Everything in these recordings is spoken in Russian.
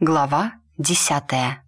Глава десятая.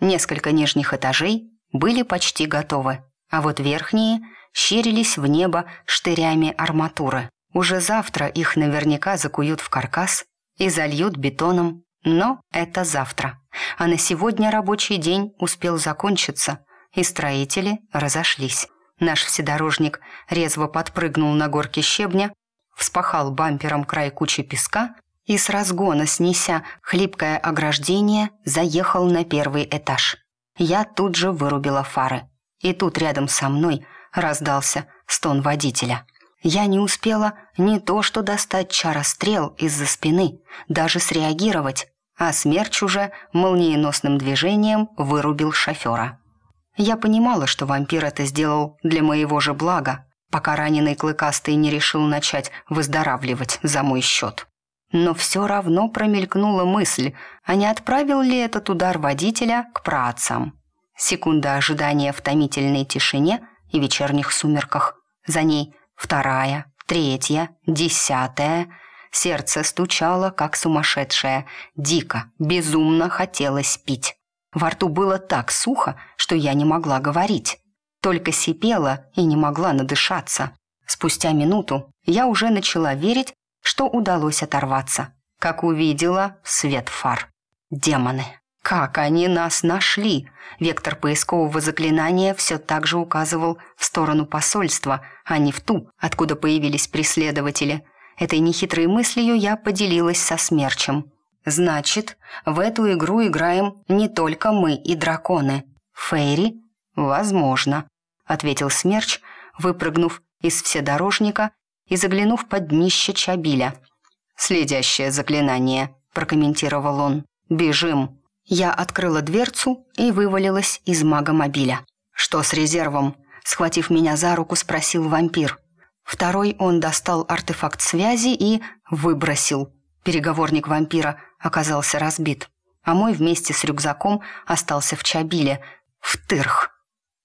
Несколько нижних этажей были почти готовы, а вот верхние щерились в небо штырями арматуры. Уже завтра их наверняка закуют в каркас и зальют бетоном, но это завтра. А на сегодня рабочий день успел закончиться, и строители разошлись. Наш вседорожник резво подпрыгнул на горке щебня, вспахал бампером край кучи песка и с разгона, снеся хлипкое ограждение, заехал на первый этаж. Я тут же вырубила фары. И тут рядом со мной раздался стон водителя. Я не успела не то что достать чарострел из-за спины, даже среагировать, а смерч уже молниеносным движением вырубил шофера. Я понимала, что вампир это сделал для моего же блага, пока раненый клыкастый не решил начать выздоравливать за мой счет. Но все равно промелькнула мысль, а не отправил ли этот удар водителя к праотцам. Секунда ожидания в томительной тишине и вечерних сумерках. За ней вторая, третья, десятая. Сердце стучало, как сумасшедшее. Дико, безумно хотелось пить. Во рту было так сухо, что я не могла говорить. Только сипела и не могла надышаться. Спустя минуту я уже начала верить, что удалось оторваться, как увидела свет фар. Демоны. Как они нас нашли? Вектор поискового заклинания все так же указывал в сторону посольства, а не в ту, откуда появились преследователи. Этой нехитрой мыслью я поделилась со Смерчем. Значит, в эту игру играем не только мы и драконы. Фейри? Возможно, ответил Смерч, выпрыгнув из вседорожника и заглянув под днище Чабиля. «Следящее заклинание», – прокомментировал он. «Бежим». Я открыла дверцу и вывалилась из мага-мобиля. «Что с резервом?» – схватив меня за руку, спросил вампир. Второй он достал артефакт связи и выбросил. Переговорник вампира оказался разбит, а мой вместе с рюкзаком остался в Чабиле, в тырх.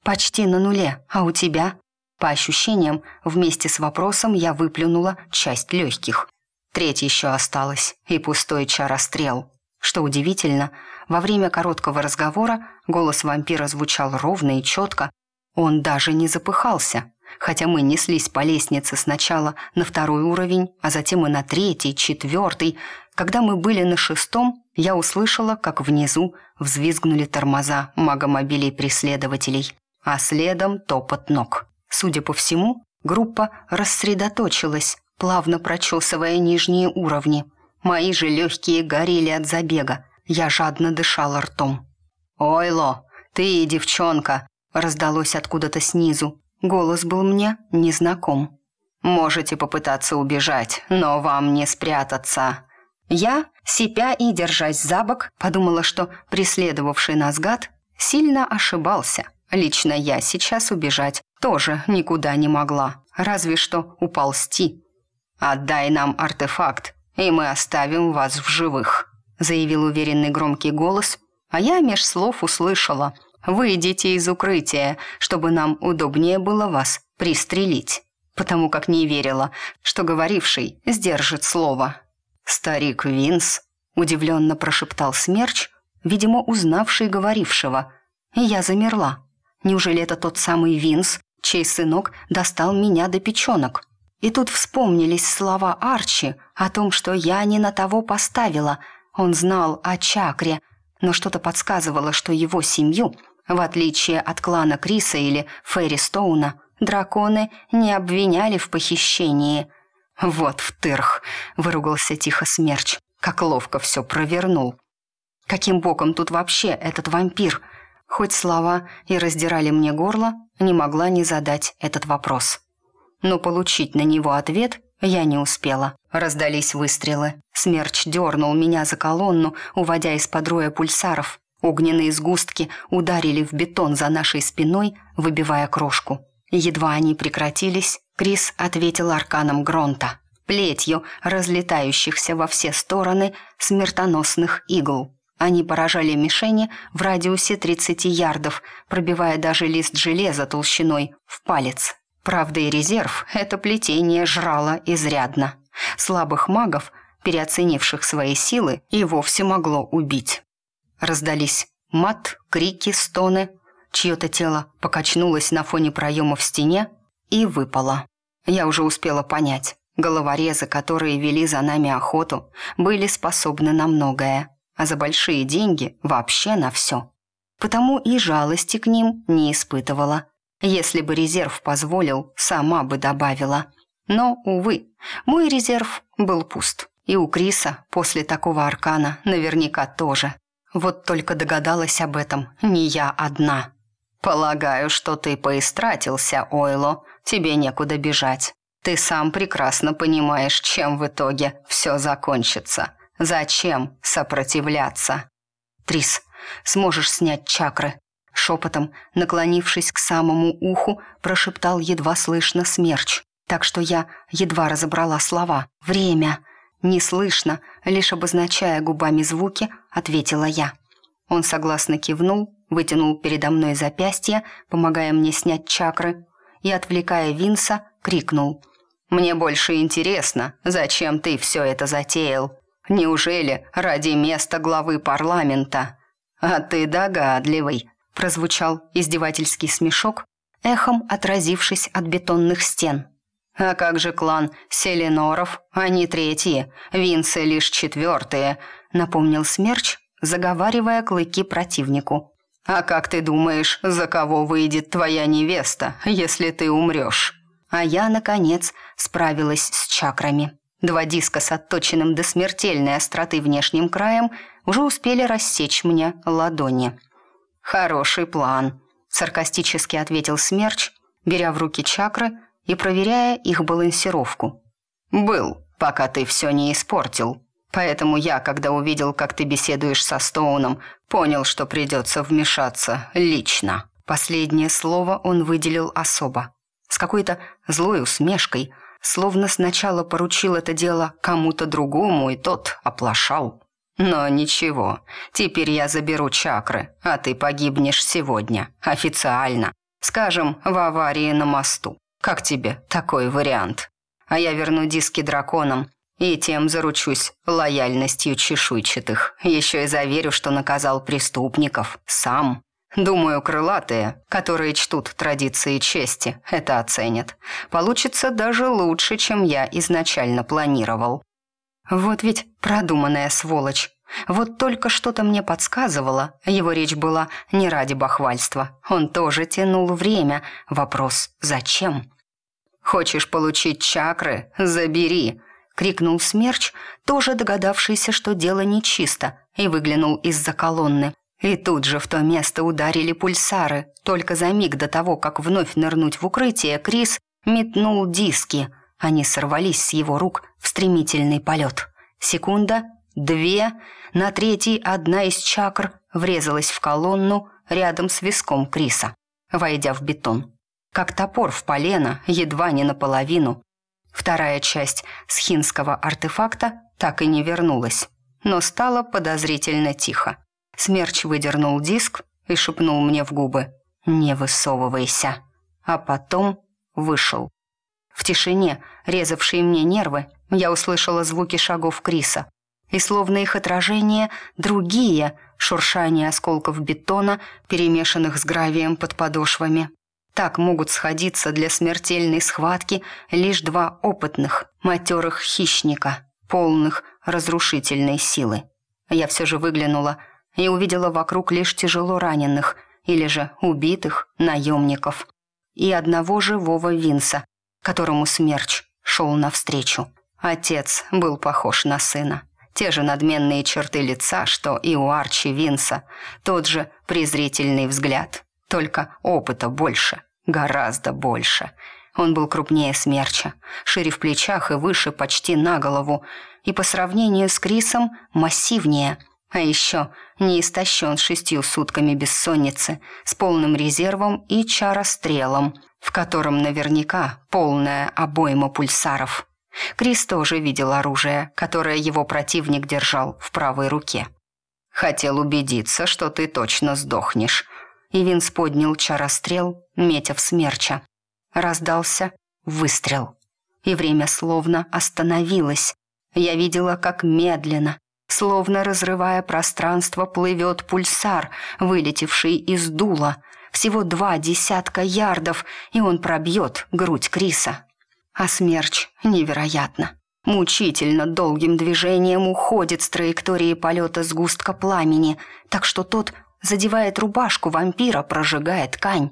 «Почти на нуле, а у тебя?» По ощущениям, вместе с вопросом я выплюнула часть легких. Треть еще осталась, и пустой чарострел. Что удивительно, во время короткого разговора голос вампира звучал ровно и четко. Он даже не запыхался, хотя мы неслись по лестнице сначала на второй уровень, а затем и на третий, четвертый. Когда мы были на шестом, я услышала, как внизу взвизгнули тормоза магомобилей преследователей, а следом топот ног. Судя по всему, группа рассредоточилась, плавно прочесывая нижние уровни. Мои же легкие горели от забега. Я жадно дышала ртом. «Ойло, ты девчонка!» раздалось откуда-то снизу. Голос был мне незнаком. «Можете попытаться убежать, но вам не спрятаться». Я, сипя и держась за бок, подумала, что преследовавший нас гад сильно ошибался. Лично я сейчас убежать тоже никуда не могла, разве что уползти. «Отдай нам артефакт, и мы оставим вас в живых», заявил уверенный громкий голос, а я меж слов услышала «Выйдите из укрытия, чтобы нам удобнее было вас пристрелить», потому как не верила, что говоривший сдержит слово. «Старик Винс», — удивленно прошептал Смерч, видимо, узнавший говорившего, и я замерла. Неужели это тот самый Винс, чей сынок достал меня до печенок. И тут вспомнились слова Арчи о том, что я не на того поставила. Он знал о чакре, но что-то подсказывало, что его семью, в отличие от клана Криса или Ферри Стоуна, драконы не обвиняли в похищении. «Вот втырх!» — выругался тихо Смерч. «Как ловко все провернул!» «Каким боком тут вообще этот вампир?» Хоть слова и раздирали мне горло, не могла не задать этот вопрос. Но получить на него ответ я не успела. Раздались выстрелы. Смерч дернул меня за колонну, уводя из-под роя пульсаров. Огненные сгустки ударили в бетон за нашей спиной, выбивая крошку. Едва они прекратились, Крис ответил арканом Гронта, плетью разлетающихся во все стороны смертоносных игл. Они поражали мишени в радиусе 30 ярдов, пробивая даже лист железа толщиной в палец. Правда и резерв это плетение жрало изрядно. Слабых магов, переоценивших свои силы, и вовсе могло убить. Раздались мат, крики, стоны. Чье-то тело покачнулось на фоне проема в стене и выпало. Я уже успела понять. Головорезы, которые вели за нами охоту, были способны на многое, а за большие деньги вообще на все. Потому и жалости к ним не испытывала. Если бы резерв позволил, сама бы добавила. Но, увы, мой резерв был пуст. И у Криса после такого аркана наверняка тоже. Вот только догадалась об этом не я одна. «Полагаю, что ты поистратился, Ойло. Тебе некуда бежать. Ты сам прекрасно понимаешь, чем в итоге все закончится. Зачем сопротивляться? Трис, сможешь снять чакры?» Шепотом, наклонившись к самому уху, прошептал едва слышно смерч. Так что я едва разобрала слова. «Время!» Не слышно, лишь обозначая губами звуки, ответила я. Он согласно кивнул, вытянул передо мной запястье, помогая мне снять чакры, и, отвлекая Винса, крикнул – мне больше интересно, зачем ты все это затеял? Неужели ради места главы парламента? А ты догадливый, прозвучал издевательский смешок, эхом отразившись от бетонных стен. А как же клан Селеноров? Они третьи, Винсы лишь четвертые, напомнил Смерч, заговаривая клыки противнику. А как ты думаешь, за кого выйдет твоя невеста, если ты умрешь? А я, наконец, справилась с чакрами. Два диска с отточенным до смертельной остроты внешним краем уже успели рассечь мне ладони. «Хороший план», — саркастически ответил Смерч, беря в руки чакры и проверяя их балансировку. «Был, пока ты все не испортил. Поэтому я, когда увидел, как ты беседуешь со Стоуном, понял, что придется вмешаться лично». Последнее слово он выделил особо с какой-то злой усмешкой, словно сначала поручил это дело кому-то другому, и тот оплошал. «Но ничего, теперь я заберу чакры, а ты погибнешь сегодня, официально. Скажем, в аварии на мосту. Как тебе такой вариант? А я верну диски драконам, и тем заручусь лояльностью чешуйчатых. Еще и заверю, что наказал преступников сам». Думаю, крылатые, которые чтут традиции чести, это оценят. Получится даже лучше, чем я изначально планировал. Вот ведь продуманная сволочь. Вот только что-то мне подсказывало, его речь была не ради бахвальства. Он тоже тянул время. Вопрос «Зачем?» «Хочешь получить чакры? Забери!» — крикнул Смерч, тоже догадавшийся, что дело нечисто, и выглянул из-за колонны. И тут же в то место ударили пульсары. Только за миг до того, как вновь нырнуть в укрытие, Крис метнул диски. Они сорвались с его рук в стремительный полет. Секунда, две, на третий одна из чакр врезалась в колонну рядом с виском Криса, войдя в бетон. Как топор в полено, едва не наполовину. Вторая часть схинского артефакта так и не вернулась, но стало подозрительно тихо. Смерч выдернул диск и шепнул мне в губы «Не высовывайся», а потом вышел. В тишине, резавшей мне нервы, я услышала звуки шагов Криса, и словно их отражение, другие шуршание осколков бетона, перемешанных с гравием под подошвами. Так могут сходиться для смертельной схватки лишь два опытных, матерых хищника, полных разрушительной силы. Я все же выглянула – и увидела вокруг лишь тяжело раненых или же убитых наемников и одного живого Винса, которому смерч шел навстречу. Отец был похож на сына. Те же надменные черты лица, что и у Арчи Винса, тот же презрительный взгляд, только опыта больше, гораздо больше. Он был крупнее смерча, шире в плечах и выше почти на голову, и по сравнению с Крисом массивнее – а еще не истощен шестью сутками бессонницы, с полным резервом и чарострелом, в котором наверняка полная обойма пульсаров. Крис тоже видел оружие, которое его противник держал в правой руке. «Хотел убедиться, что ты точно сдохнешь». И Винс поднял чарострел, метя в смерча. Раздался выстрел. И время словно остановилось. Я видела, как медленно, словно разрывая пространство, плывет пульсар, вылетевший из дула. Всего два десятка ярдов, и он пробьет грудь Криса. А смерч невероятно. Мучительно долгим движением уходит с траектории полета сгустка пламени, так что тот задевает рубашку вампира, прожигая ткань.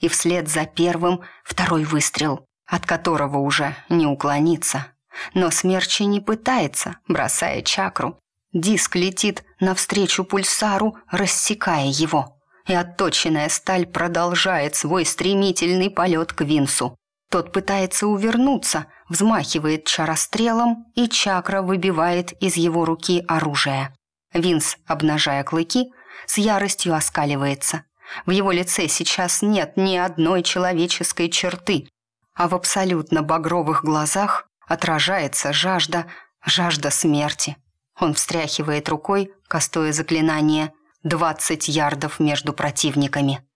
И вслед за первым второй выстрел, от которого уже не уклониться. Но смерчи не пытается, бросая чакру. Диск летит навстречу пульсару, рассекая его. И отточенная сталь продолжает свой стремительный полет к Винсу. Тот пытается увернуться, взмахивает чарострелом, и чакра выбивает из его руки оружие. Винс, обнажая клыки, с яростью оскаливается. В его лице сейчас нет ни одной человеческой черты, а в абсолютно багровых глазах отражается жажда, жажда смерти. Он встряхивает рукой, кастуя заклинание «двадцать ярдов между противниками».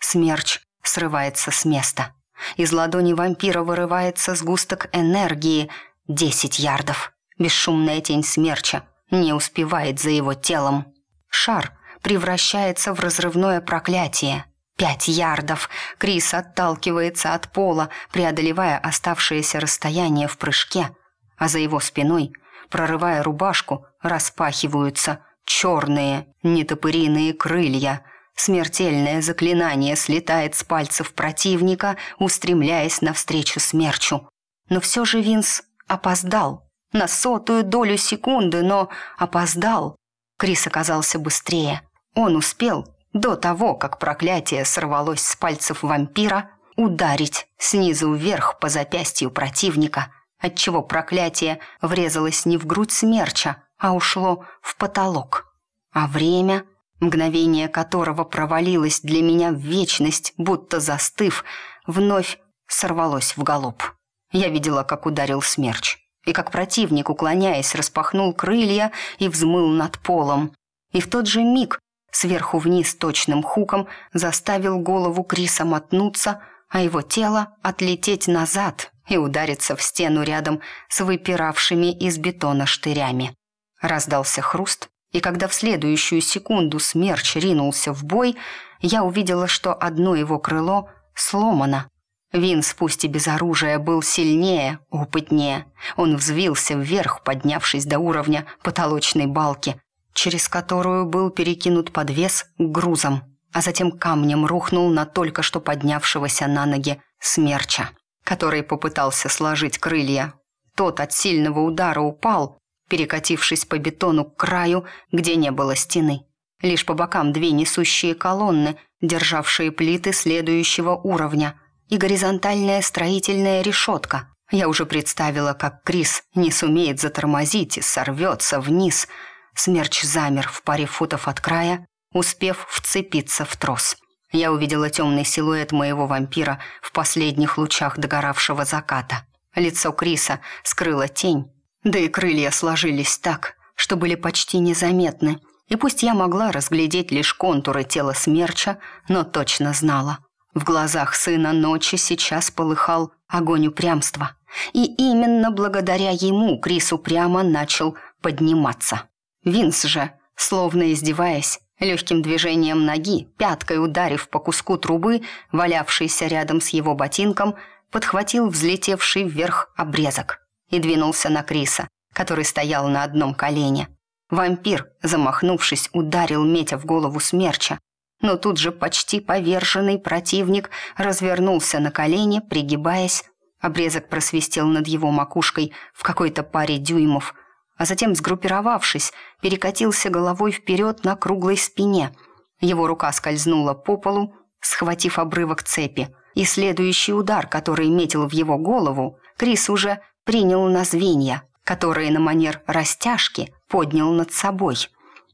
Смерч срывается с места. Из ладони вампира вырывается сгусток энергии. Десять ярдов. Бесшумная тень смерча не успевает за его телом. Шар превращается в разрывное проклятие. Пять ярдов. Крис отталкивается от пола, преодолевая оставшееся расстояние в прыжке. А за его спиной, прорывая рубашку, распахиваются черные нетопыриные крылья — Смертельное заклинание слетает с пальцев противника, устремляясь навстречу смерчу. Но все же Винс опоздал. На сотую долю секунды, но опоздал. Крис оказался быстрее. Он успел, до того, как проклятие сорвалось с пальцев вампира, ударить снизу вверх по запястью противника, отчего проклятие врезалось не в грудь смерча, а ушло в потолок. А время мгновение которого провалилось для меня в вечность, будто застыв, вновь сорвалось в галоп. Я видела, как ударил смерч, и как противник, уклоняясь, распахнул крылья и взмыл над полом. И в тот же миг сверху вниз точным хуком заставил голову Криса мотнуться, а его тело отлететь назад и удариться в стену рядом с выпиравшими из бетона штырями. Раздался хруст, и когда в следующую секунду смерч ринулся в бой, я увидела, что одно его крыло сломано. Винс, пусть и без оружия, был сильнее, опытнее. Он взвился вверх, поднявшись до уровня потолочной балки, через которую был перекинут подвес к грузам, а затем камнем рухнул на только что поднявшегося на ноги смерча, который попытался сложить крылья. Тот от сильного удара упал, перекатившись по бетону к краю, где не было стены. Лишь по бокам две несущие колонны, державшие плиты следующего уровня, и горизонтальная строительная решетка. Я уже представила, как Крис не сумеет затормозить и сорвется вниз. Смерч замер в паре футов от края, успев вцепиться в трос. Я увидела темный силуэт моего вампира в последних лучах догоравшего заката. Лицо Криса скрыла тень, да и крылья сложились так, что были почти незаметны. И пусть я могла разглядеть лишь контуры тела смерча, но точно знала. В глазах сына ночи сейчас полыхал огонь упрямства. И именно благодаря ему Крис упрямо начал подниматься. Винс же, словно издеваясь, легким движением ноги, пяткой ударив по куску трубы, валявшейся рядом с его ботинком, подхватил взлетевший вверх обрезок и двинулся на Криса, который стоял на одном колене. Вампир, замахнувшись, ударил Метя в голову смерча, но тут же почти поверженный противник развернулся на колени, пригибаясь. Обрезок просвистел над его макушкой в какой-то паре дюймов, а затем, сгруппировавшись, перекатился головой вперед на круглой спине. Его рука скользнула по полу, схватив обрывок цепи, и следующий удар, который метил в его голову, Крис уже принял на звенья, которые на манер растяжки поднял над собой.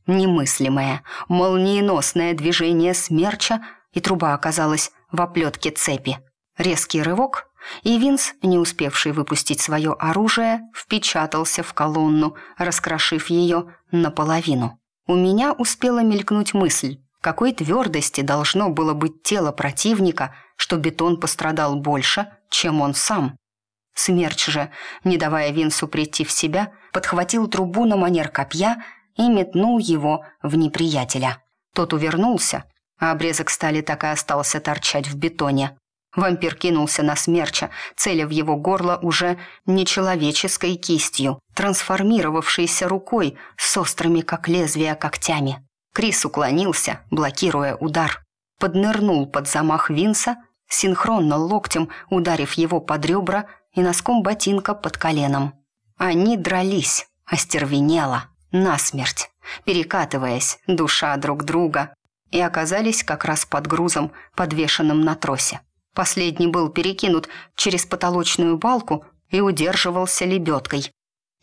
Немыслимое, молниеносное движение смерча, и труба оказалась в оплетке цепи. Резкий рывок, и Винс, не успевший выпустить свое оружие, впечатался в колонну, раскрошив ее наполовину. У меня успела мелькнуть мысль, какой твердости должно было быть тело противника, что бетон пострадал больше, чем он сам. Смерч же, не давая Винсу прийти в себя, подхватил трубу на манер копья и метнул его в неприятеля. Тот увернулся, а обрезок стали так и остался торчать в бетоне. Вампир кинулся на смерча, целя в его горло уже нечеловеческой кистью, трансформировавшейся рукой с острыми, как лезвия, когтями. Крис уклонился, блокируя удар. Поднырнул под замах Винса, синхронно локтем ударив его под ребра и носком ботинка под коленом. Они дрались, остервенело, насмерть, перекатываясь, душа друг друга, и оказались как раз под грузом, подвешенным на тросе. Последний был перекинут через потолочную балку и удерживался лебедкой.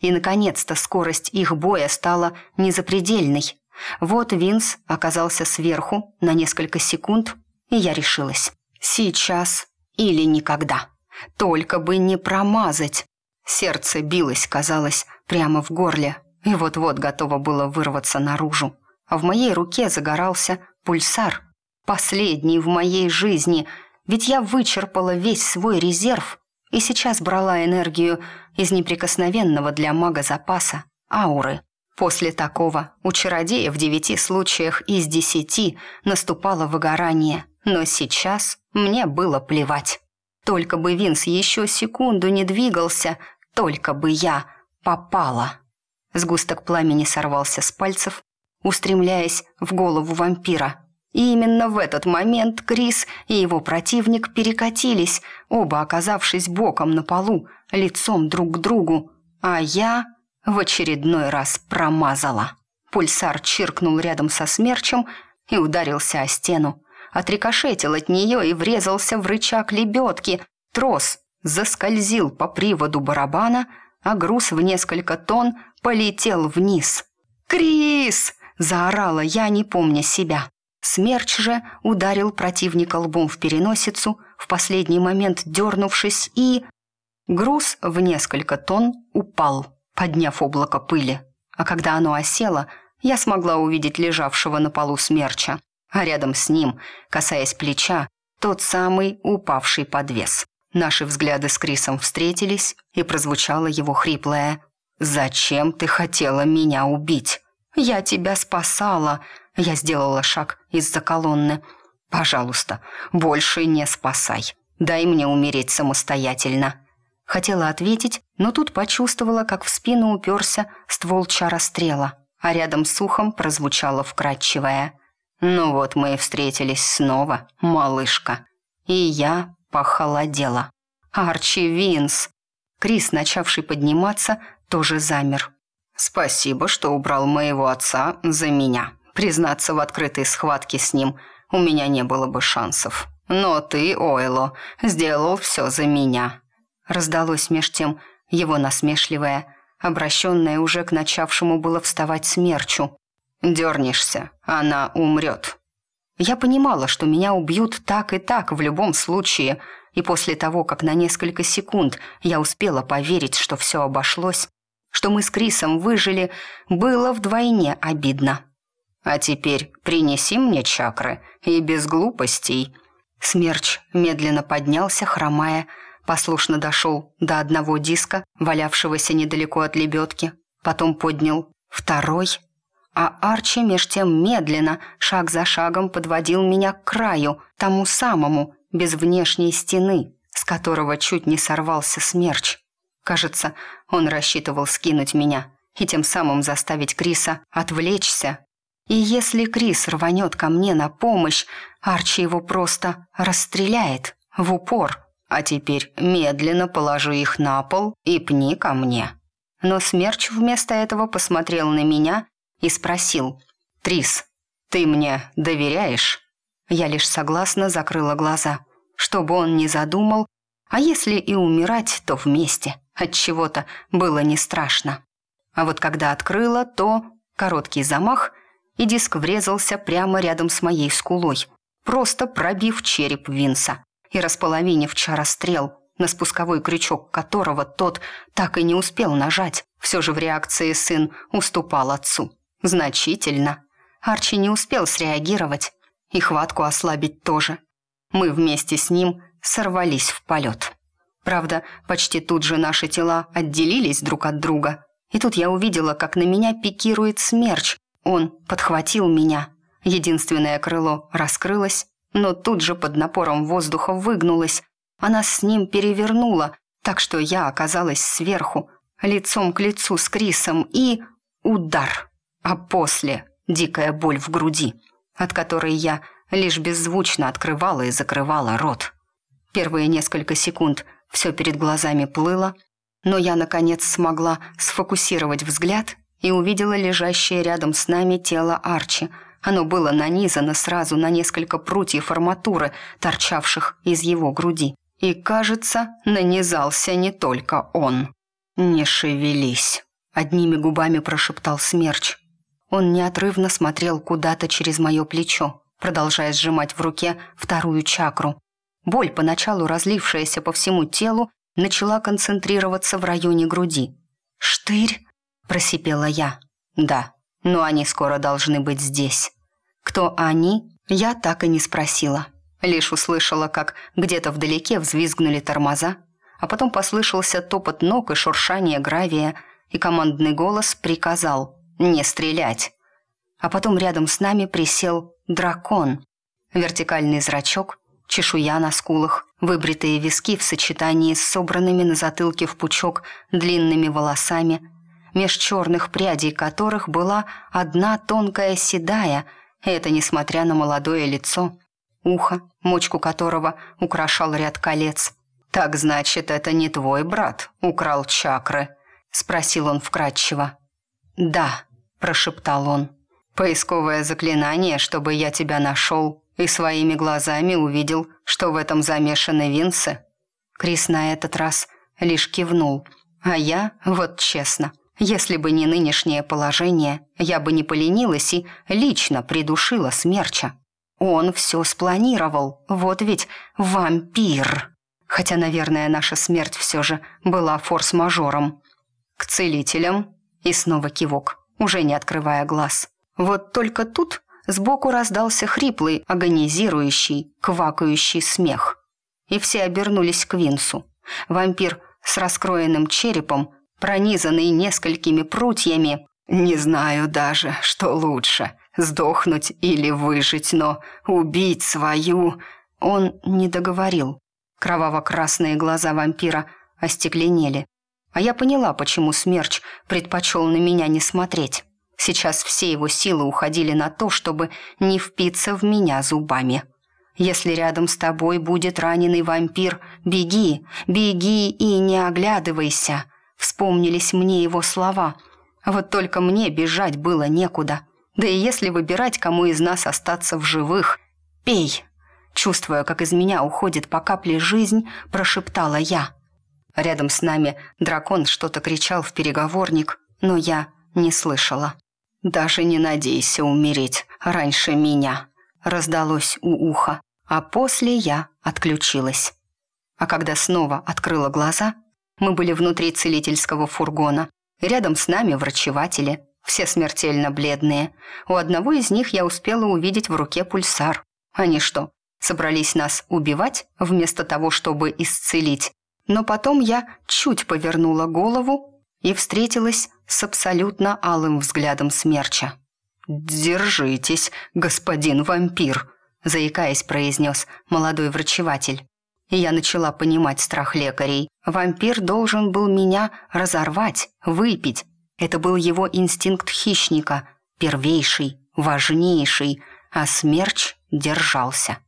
И, наконец-то, скорость их боя стала незапредельной. Вот Винс оказался сверху на несколько секунд, и я решилась. Сейчас или никогда. Только бы не промазать. Сердце билось, казалось, прямо в горле, и вот-вот готово было вырваться наружу. А в моей руке загорался пульсар. Последний в моей жизни — ведь я вычерпала весь свой резерв и сейчас брала энергию из неприкосновенного для мага запаса ауры. После такого у чародея в девяти случаях из десяти наступало выгорание, но сейчас мне было плевать. Только бы Винс еще секунду не двигался, только бы я попала. Сгусток пламени сорвался с пальцев, устремляясь в голову вампира – и именно в этот момент Крис и его противник перекатились, оба оказавшись боком на полу, лицом друг к другу, а я в очередной раз промазала. Пульсар чиркнул рядом со смерчем и ударился о стену. Отрикошетил от нее и врезался в рычаг лебедки. Трос заскользил по приводу барабана, а груз в несколько тонн полетел вниз. «Крис!» – заорала я, не помня себя. Смерч же ударил противника лбом в переносицу, в последний момент дернувшись, и... Груз в несколько тонн упал, подняв облако пыли. А когда оно осело, я смогла увидеть лежавшего на полу смерча, а рядом с ним, касаясь плеча, тот самый упавший подвес. Наши взгляды с Крисом встретились, и прозвучало его хриплое «Зачем ты хотела меня убить?» «Я тебя спасала!» Я сделала шаг из-за колонны. «Пожалуйста, больше не спасай. Дай мне умереть самостоятельно». Хотела ответить, но тут почувствовала, как в спину уперся ствол чара-стрела, а рядом с ухом прозвучало вкрадчивое. «Ну вот мы и встретились снова, малышка». И я похолодела. «Арчи Винс!» Крис, начавший подниматься, тоже замер. «Спасибо, что убрал моего отца за меня», Признаться, в открытой схватке с ним у меня не было бы шансов. Но ты, Ойло, сделал все за меня». Раздалось меж тем его насмешливое, обращенное уже к начавшему было вставать смерчу. «Дернешься, она умрет». Я понимала, что меня убьют так и так в любом случае, и после того, как на несколько секунд я успела поверить, что все обошлось, что мы с Крисом выжили, было вдвойне обидно. А теперь принеси мне чакры и без глупостей». Смерч медленно поднялся, хромая, послушно дошел до одного диска, валявшегося недалеко от лебедки, потом поднял второй, а Арчи меж тем медленно, шаг за шагом подводил меня к краю, тому самому, без внешней стены, с которого чуть не сорвался смерч. Кажется, он рассчитывал скинуть меня и тем самым заставить Криса отвлечься и если Крис рванет ко мне на помощь, Арчи его просто расстреляет в упор. А теперь медленно положи их на пол и пни ко мне». Но Смерч вместо этого посмотрел на меня и спросил. «Трис, ты мне доверяешь?» Я лишь согласно закрыла глаза. Чтобы он не задумал, а если и умирать, то вместе. От чего-то было не страшно. А вот когда открыла, то короткий замах — и диск врезался прямо рядом с моей скулой, просто пробив череп Винса и располовинив чарострел, на спусковой крючок которого тот так и не успел нажать. Все же в реакции сын уступал отцу. Значительно. Арчи не успел среагировать и хватку ослабить тоже. Мы вместе с ним сорвались в полет. Правда, почти тут же наши тела отделились друг от друга. И тут я увидела, как на меня пикирует смерч. Он подхватил меня. Единственное крыло раскрылось, но тут же под напором воздуха выгнулось. Она с ним перевернула, так что я оказалась сверху, лицом к лицу с Крисом и... удар. А после дикая боль в груди, от которой я лишь беззвучно открывала и закрывала рот. Первые несколько секунд все перед глазами плыло, но я, наконец, смогла сфокусировать взгляд и увидела лежащее рядом с нами тело Арчи. Оно было нанизано сразу на несколько прутьев арматуры, торчавших из его груди. И, кажется, нанизался не только он. «Не шевелись», — одними губами прошептал Смерч. Он неотрывно смотрел куда-то через мое плечо, продолжая сжимать в руке вторую чакру. Боль, поначалу разлившаяся по всему телу, начала концентрироваться в районе груди. «Штырь?» – просипела я. «Да, но они скоро должны быть здесь». Кто они, я так и не спросила. Лишь услышала, как где-то вдалеке взвизгнули тормоза, а потом послышался топот ног и шуршание гравия, и командный голос приказал «Не стрелять!». А потом рядом с нами присел дракон. Вертикальный зрачок, чешуя на скулах, выбритые виски в сочетании с собранными на затылке в пучок длинными волосами, меж черных прядей которых была одна тонкая седая, это несмотря на молодое лицо, ухо, мочку которого украшал ряд колец. «Так значит, это не твой брат украл чакры?» — спросил он вкратчиво. «Да», — прошептал он. «Поисковое заклинание, чтобы я тебя нашел и своими глазами увидел, что в этом замешаны Винсы?» Крис на этот раз лишь кивнул. А я, вот честно, если бы не нынешнее положение, я бы не поленилась и лично придушила смерча. Он все спланировал, вот ведь вампир. Хотя, наверное, наша смерть все же была форс-мажором. К целителям и снова кивок, уже не открывая глаз. Вот только тут сбоку раздался хриплый, агонизирующий, квакающий смех. И все обернулись к Винсу. Вампир с раскроенным черепом, пронизанный несколькими прутьями. «Не знаю даже, что лучше, сдохнуть или выжить, но убить свою...» Он не договорил. Кроваво-красные глаза вампира остекленели. А я поняла, почему Смерч предпочел на меня не смотреть. Сейчас все его силы уходили на то, чтобы не впиться в меня зубами. Если рядом с тобой будет раненый вампир, беги, беги и не оглядывайся. Вспомнились мне его слова. Вот только мне бежать было некуда. Да и если выбирать, кому из нас остаться в живых, пей. Чувствуя, как из меня уходит по капле жизнь, прошептала я. Рядом с нами дракон что-то кричал в переговорник, но я не слышала. «Даже не надейся умереть раньше меня», раздалось у уха, а после я отключилась. А когда снова открыла глаза, мы были внутри целительского фургона. Рядом с нами врачеватели, все смертельно бледные. У одного из них я успела увидеть в руке пульсар. Они что, собрались нас убивать вместо того, чтобы исцелить? Но потом я чуть повернула голову и встретилась с абсолютно алым взглядом смерча. «Держитесь, господин вампир», — заикаясь, произнес молодой врачеватель. И я начала понимать страх лекарей. Вампир должен был меня разорвать, выпить. Это был его инстинкт хищника, первейший, важнейший, а смерч держался.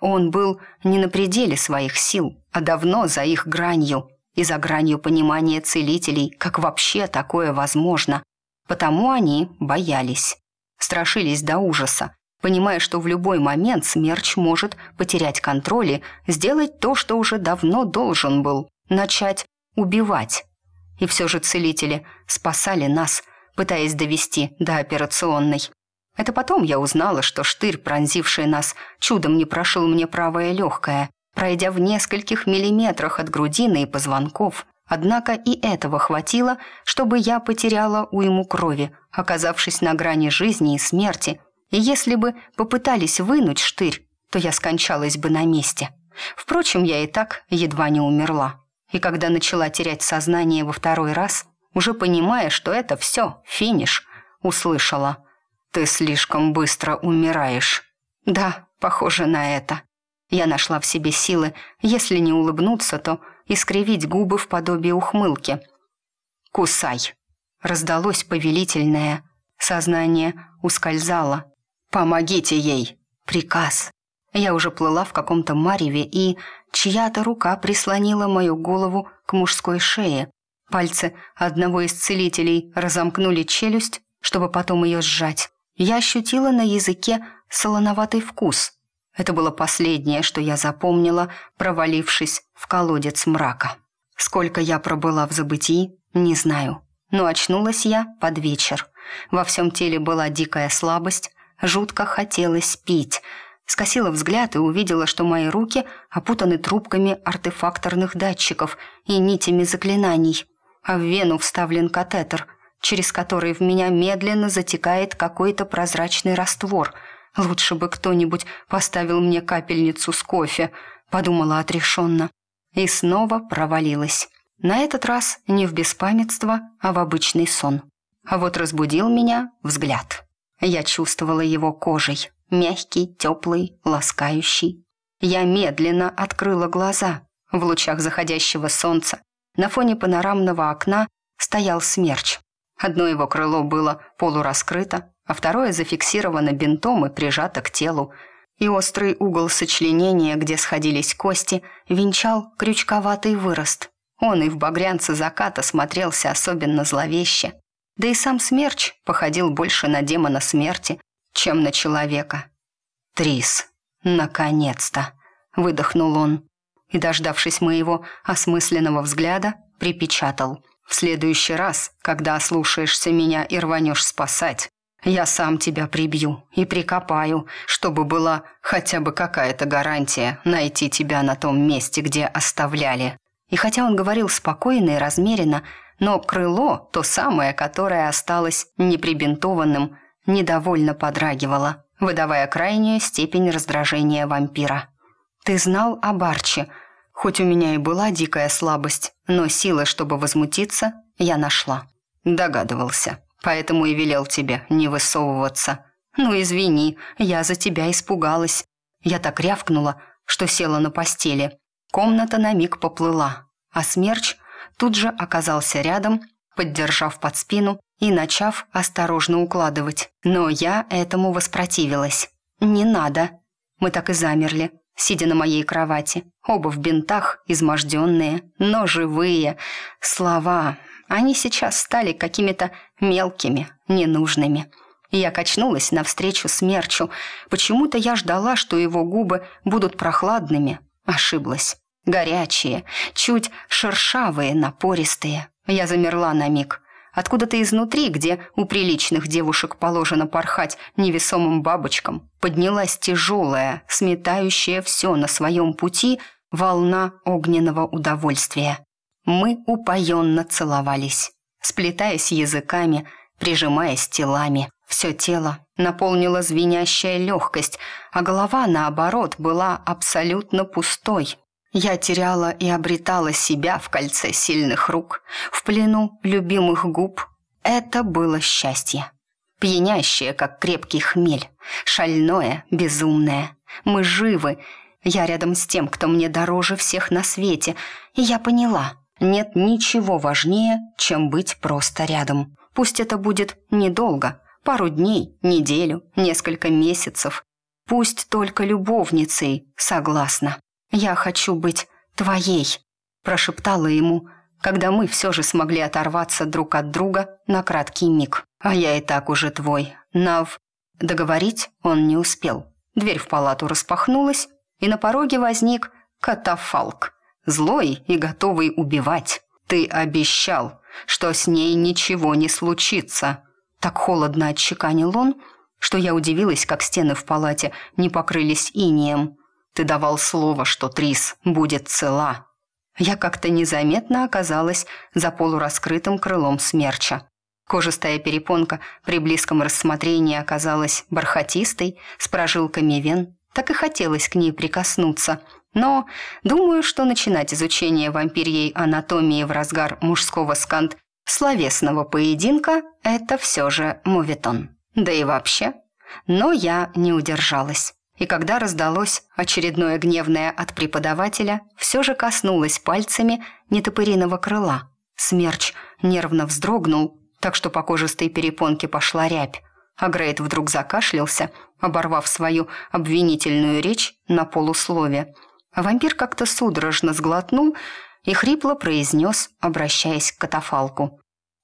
Он был не на пределе своих сил, а давно за их гранью и за гранью понимания целителей, как вообще такое возможно. Потому они боялись. Страшились до ужаса, понимая, что в любой момент смерч может потерять контроль и сделать то, что уже давно должен был – начать убивать. И все же целители спасали нас, пытаясь довести до операционной. Это потом я узнала, что штырь, пронзивший нас, чудом не прошил мне правое легкое, пройдя в нескольких миллиметрах от грудины и позвонков. Однако и этого хватило, чтобы я потеряла уйму крови, оказавшись на грани жизни и смерти. И если бы попытались вынуть штырь, то я скончалась бы на месте. Впрочем, я и так едва не умерла. И когда начала терять сознание во второй раз, уже понимая, что это все, финиш, услышала. «Ты слишком быстро умираешь». «Да, похоже на это». Я нашла в себе силы, если не улыбнуться, то искривить губы в подобии ухмылки. «Кусай!» Раздалось повелительное. Сознание ускользало. «Помогите ей!» Приказ. Я уже плыла в каком-то мареве, и чья-то рука прислонила мою голову к мужской шее. Пальцы одного из целителей разомкнули челюсть, чтобы потом ее сжать. Я ощутила на языке солоноватый вкус. Это было последнее, что я запомнила, провалившись в колодец мрака. Сколько я пробыла в забытии, не знаю. Но очнулась я под вечер. Во всем теле была дикая слабость, жутко хотелось пить. Скосила взгляд и увидела, что мои руки опутаны трубками артефакторных датчиков и нитями заклинаний, а в вену вставлен катетер – через который в меня медленно затекает какой-то прозрачный раствор. Лучше бы кто-нибудь поставил мне капельницу с кофе, подумала отрешенно. И снова провалилась. На этот раз не в беспамятство, а в обычный сон. А вот разбудил меня взгляд. Я чувствовала его кожей, мягкий, теплый, ласкающий. Я медленно открыла глаза. В лучах заходящего солнца на фоне панорамного окна стоял смерч. Одно его крыло было полураскрыто, а второе зафиксировано бинтом и прижато к телу. И острый угол сочленения, где сходились кости, венчал крючковатый вырост. Он и в багрянце заката смотрелся особенно зловеще. Да и сам смерч походил больше на демона смерти, чем на человека. «Трис, наконец-то!» — выдохнул он. И, дождавшись моего осмысленного взгляда, припечатал — в следующий раз, когда ослушаешься меня и рванешь спасать, я сам тебя прибью и прикопаю, чтобы была хотя бы какая-то гарантия найти тебя на том месте, где оставляли». И хотя он говорил спокойно и размеренно, но крыло, то самое, которое осталось неприбинтованным, недовольно подрагивало, выдавая крайнюю степень раздражения вампира. «Ты знал об Арчи?» Хоть у меня и была дикая слабость, но силы, чтобы возмутиться, я нашла. Догадывался, поэтому и велел тебе не высовываться. Ну, извини, я за тебя испугалась. Я так рявкнула, что села на постели. Комната на миг поплыла, а смерч тут же оказался рядом, поддержав под спину и начав осторожно укладывать. Но я этому воспротивилась. «Не надо». Мы так и замерли, сидя на моей кровати. Оба в бинтах, изможденные, но живые. Слова. Они сейчас стали какими-то мелкими, ненужными. Я качнулась навстречу смерчу. Почему-то я ждала, что его губы будут прохладными. Ошиблась. Горячие, чуть шершавые, напористые. Я замерла на миг. Откуда-то изнутри, где у приличных девушек положено порхать невесомым бабочкам, поднялась тяжелая, сметающая все на своем пути волна огненного удовольствия. Мы упоенно целовались, сплетаясь языками, прижимаясь телами. Все тело наполнила звенящая легкость, а голова, наоборот, была абсолютно пустой, я теряла и обретала себя в кольце сильных рук, в плену любимых губ. Это было счастье. Пьянящее, как крепкий хмель. Шальное, безумное. Мы живы. Я рядом с тем, кто мне дороже всех на свете. И я поняла, нет ничего важнее, чем быть просто рядом. Пусть это будет недолго, пару дней, неделю, несколько месяцев. Пусть только любовницей, согласна. «Я хочу быть твоей», – прошептала ему, когда мы все же смогли оторваться друг от друга на краткий миг. «А я и так уже твой, Нав». Договорить он не успел. Дверь в палату распахнулась, и на пороге возник катафалк, злой и готовый убивать. «Ты обещал, что с ней ничего не случится». Так холодно отчеканил он, что я удивилась, как стены в палате не покрылись инеем. Ты давал слово, что Трис будет цела. Я как-то незаметно оказалась за полураскрытым крылом смерча. Кожистая перепонка при близком рассмотрении оказалась бархатистой, с прожилками вен. Так и хотелось к ней прикоснуться, Но думаю, что начинать изучение вампирьей анатомии в разгар мужского сканд словесного поединка – это все же мувитон. Да и вообще. Но я не удержалась. И когда раздалось очередное гневное от преподавателя, все же коснулась пальцами нетопыриного крыла. Смерч нервно вздрогнул, так что по кожистой перепонке пошла рябь, а Грейт вдруг закашлялся, оборвав свою обвинительную речь на полуслове. Вампир как-то судорожно сглотнул и хрипло произнес, обращаясь к катафалку.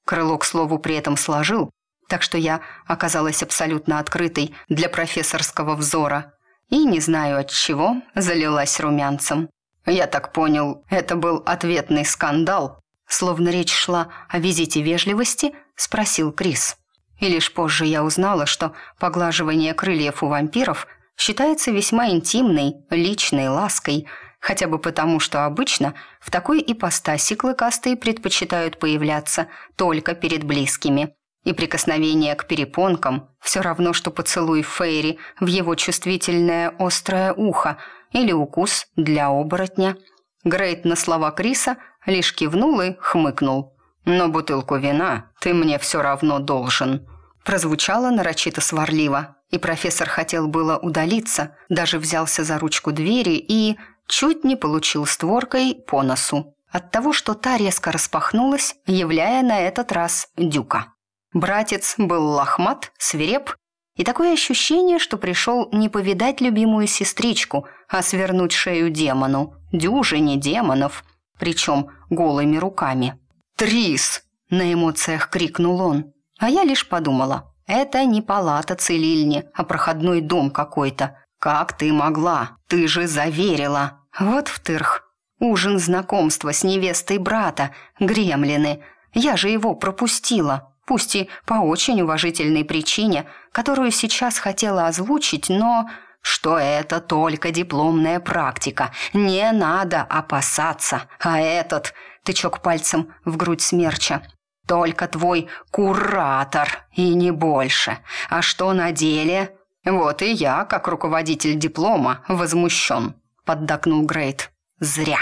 Крыло, к слову, при этом сложил, так что я оказалась абсолютно открытой для профессорского взора и, не знаю от чего, залилась румянцем. Я так понял, это был ответный скандал, словно речь шла о визите вежливости, спросил Крис. И лишь позже я узнала, что поглаживание крыльев у вампиров считается весьма интимной, личной лаской, хотя бы потому, что обычно в такой ипостаси клыкастые предпочитают появляться только перед близкими. И прикосновение к перепонкам все равно, что поцелуй Фейри в его чувствительное острое ухо или укус для оборотня. Грейт на слова Криса лишь кивнул и хмыкнул. «Но бутылку вина ты мне все равно должен». Прозвучало нарочито сварливо, и профессор хотел было удалиться, даже взялся за ручку двери и чуть не получил створкой по носу. От того, что та резко распахнулась, являя на этот раз дюка. Братец был лохмат, свиреп, и такое ощущение, что пришел не повидать любимую сестричку, а свернуть шею демону, дюжине демонов, причем голыми руками. «Трис!» – на эмоциях крикнул он. А я лишь подумала, это не палата целильни, а проходной дом какой-то. Как ты могла? Ты же заверила. Вот втырх. Ужин знакомства с невестой брата, гремлины. Я же его пропустила пусть и по очень уважительной причине, которую сейчас хотела озвучить, но что это только дипломная практика. Не надо опасаться. А этот, тычок пальцем в грудь смерча, только твой куратор и не больше. А что на деле? Вот и я, как руководитель диплома, возмущен, поддакнул Грейт. Зря.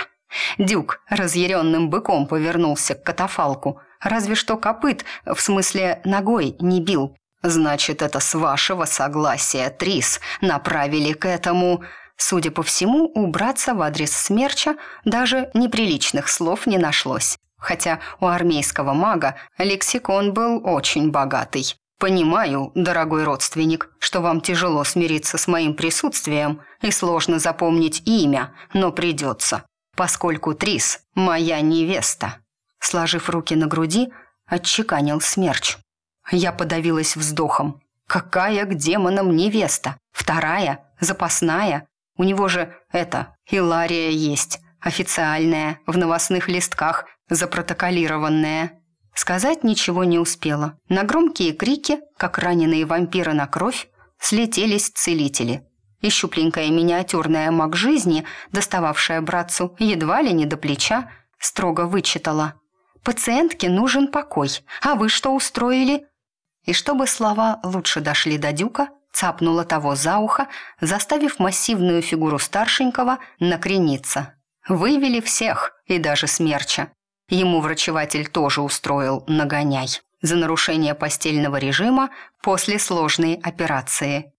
Дюк разъяренным быком повернулся к катафалку – Разве что копыт, в смысле ногой, не бил. Значит, это с вашего согласия, Трис, направили к этому... Судя по всему, убраться в адрес смерча даже неприличных слов не нашлось. Хотя у армейского мага лексикон был очень богатый. «Понимаю, дорогой родственник, что вам тяжело смириться с моим присутствием и сложно запомнить имя, но придется, поскольку Трис – моя невеста» сложив руки на груди, отчеканил смерч. Я подавилась вздохом. Какая к демонам невеста? Вторая? Запасная? У него же это, Илария есть. Официальная, в новостных листках, запротоколированная. Сказать ничего не успела. На громкие крики, как раненые вампиры на кровь, слетелись целители. И щупленькая миниатюрная маг жизни, достававшая братцу едва ли не до плеча, строго вычитала. Пациентке нужен покой. А вы что устроили?» И чтобы слова лучше дошли до дюка, цапнула того за ухо, заставив массивную фигуру старшенького накрениться. Вывели всех, и даже смерча. Ему врачеватель тоже устроил нагоняй за нарушение постельного режима после сложной операции.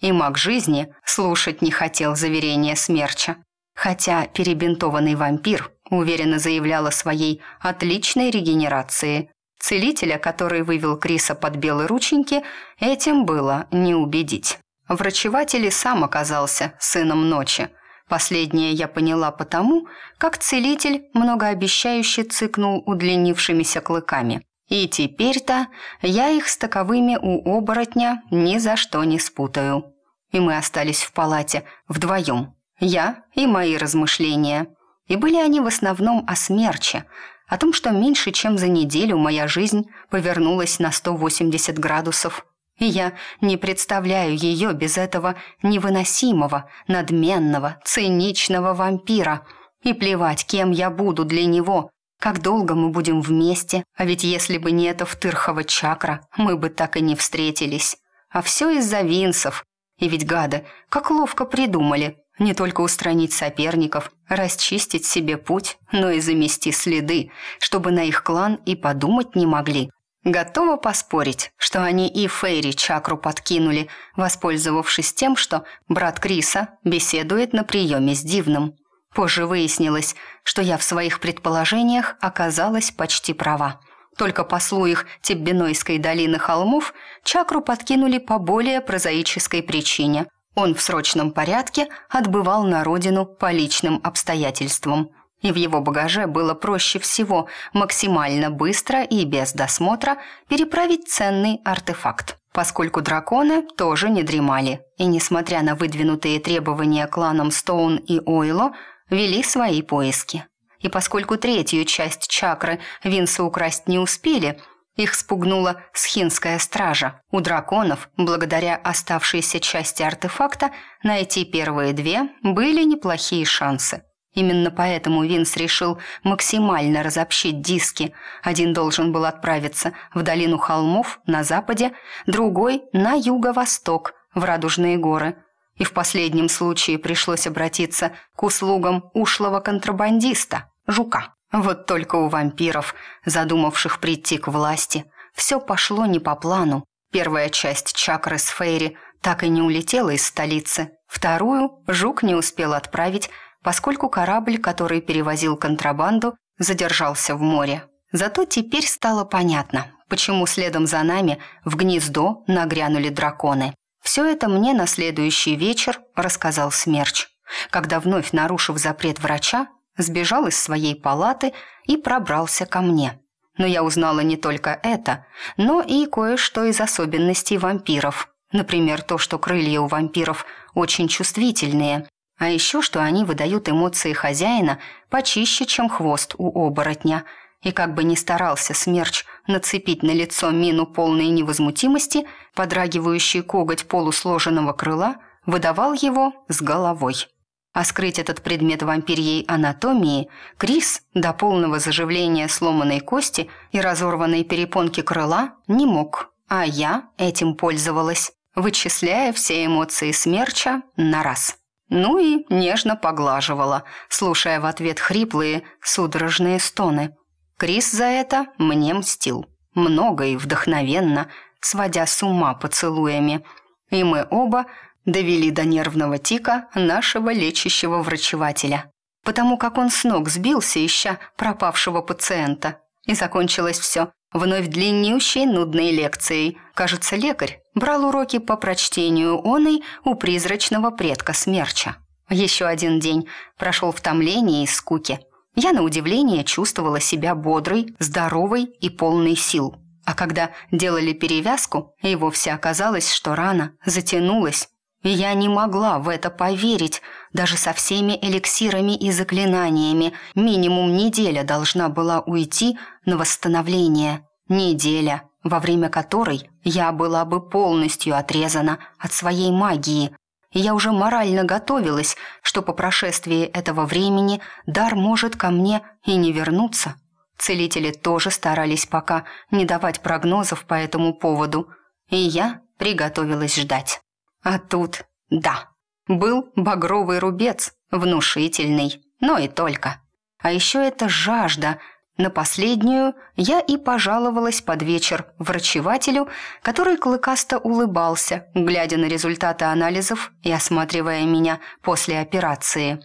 И маг жизни слушать не хотел заверения смерча. Хотя перебинтованный вампир уверенно заявлял о своей отличной регенерации. Целителя, который вывел Криса под белые рученьки, этим было не убедить. Врачеватель и сам оказался сыном ночи. Последнее я поняла потому, как целитель многообещающе цыкнул удлинившимися клыками. И теперь-то я их с таковыми у оборотня ни за что не спутаю. И мы остались в палате вдвоем. Я и мои размышления – и были они в основном о смерче, о том, что меньше чем за неделю моя жизнь повернулась на 180 градусов. И я не представляю ее без этого невыносимого, надменного, циничного вампира. И плевать, кем я буду для него, как долго мы будем вместе, а ведь если бы не это втырхова чакра, мы бы так и не встретились. А все из-за винсов. И ведь гады, как ловко придумали, Не только устранить соперников, расчистить себе путь, но и замести следы, чтобы на их клан и подумать не могли. Готова поспорить, что они и Фейри чакру подкинули, воспользовавшись тем, что брат Криса беседует на приеме с Дивным. Позже выяснилось, что я в своих предположениях оказалась почти права. Только послу их Теббинойской долины холмов чакру подкинули по более прозаической причине. Он в срочном порядке отбывал на родину по личным обстоятельствам. И в его багаже было проще всего максимально быстро и без досмотра переправить ценный артефакт. Поскольку драконы тоже не дремали, и, несмотря на выдвинутые требования кланам Стоун и Ойло, вели свои поиски. И поскольку третью часть чакры Винса украсть не успели, их спугнула схинская стража. У драконов, благодаря оставшейся части артефакта, найти первые две были неплохие шансы. Именно поэтому Винс решил максимально разобщить диски. Один должен был отправиться в долину холмов на западе, другой – на юго-восток, в Радужные горы – и в последнем случае пришлось обратиться к услугам ушлого контрабандиста, жука. Вот только у вампиров, задумавших прийти к власти, все пошло не по плану. Первая часть чакры с Фейри так и не улетела из столицы. Вторую жук не успел отправить, поскольку корабль, который перевозил контрабанду, задержался в море. Зато теперь стало понятно, почему следом за нами в гнездо нагрянули драконы. Все это мне на следующий вечер рассказал Смерч, когда, вновь нарушив запрет врача, сбежал из своей палаты и пробрался ко мне. Но я узнала не только это, но и кое-что из особенностей вампиров. Например, то, что крылья у вампиров очень чувствительные, а еще что они выдают эмоции хозяина почище, чем хвост у оборотня – и как бы ни старался смерч нацепить на лицо мину полной невозмутимости, подрагивающий коготь полусложенного крыла выдавал его с головой. А скрыть этот предмет вампирьей анатомии Крис до полного заживления сломанной кости и разорванной перепонки крыла не мог, а я этим пользовалась, вычисляя все эмоции смерча на раз. Ну и нежно поглаживала, слушая в ответ хриплые, судорожные стоны – Крис за это мне мстил. Много и вдохновенно, сводя с ума поцелуями. И мы оба довели до нервного тика нашего лечащего врачевателя. Потому как он с ног сбился, ища пропавшего пациента. И закончилось все вновь длиннющей нудной лекцией. Кажется, лекарь брал уроки по прочтению оной у призрачного предка смерча. Еще один день прошел в томлении и скуке – я, на удивление, чувствовала себя бодрой, здоровой и полной сил. А когда делали перевязку, и вовсе оказалось, что рана затянулась. Я не могла в это поверить. Даже со всеми эликсирами и заклинаниями минимум неделя должна была уйти на восстановление. Неделя, во время которой я была бы полностью отрезана от своей магии, я уже морально готовилась, что по прошествии этого времени дар может ко мне и не вернуться. Целители тоже старались пока не давать прогнозов по этому поводу, и я приготовилась ждать. А тут, да, был багровый рубец, внушительный, но и только. А еще это жажда, на последнюю я и пожаловалась под вечер врачевателю, который клыкасто улыбался, глядя на результаты анализов и осматривая меня после операции.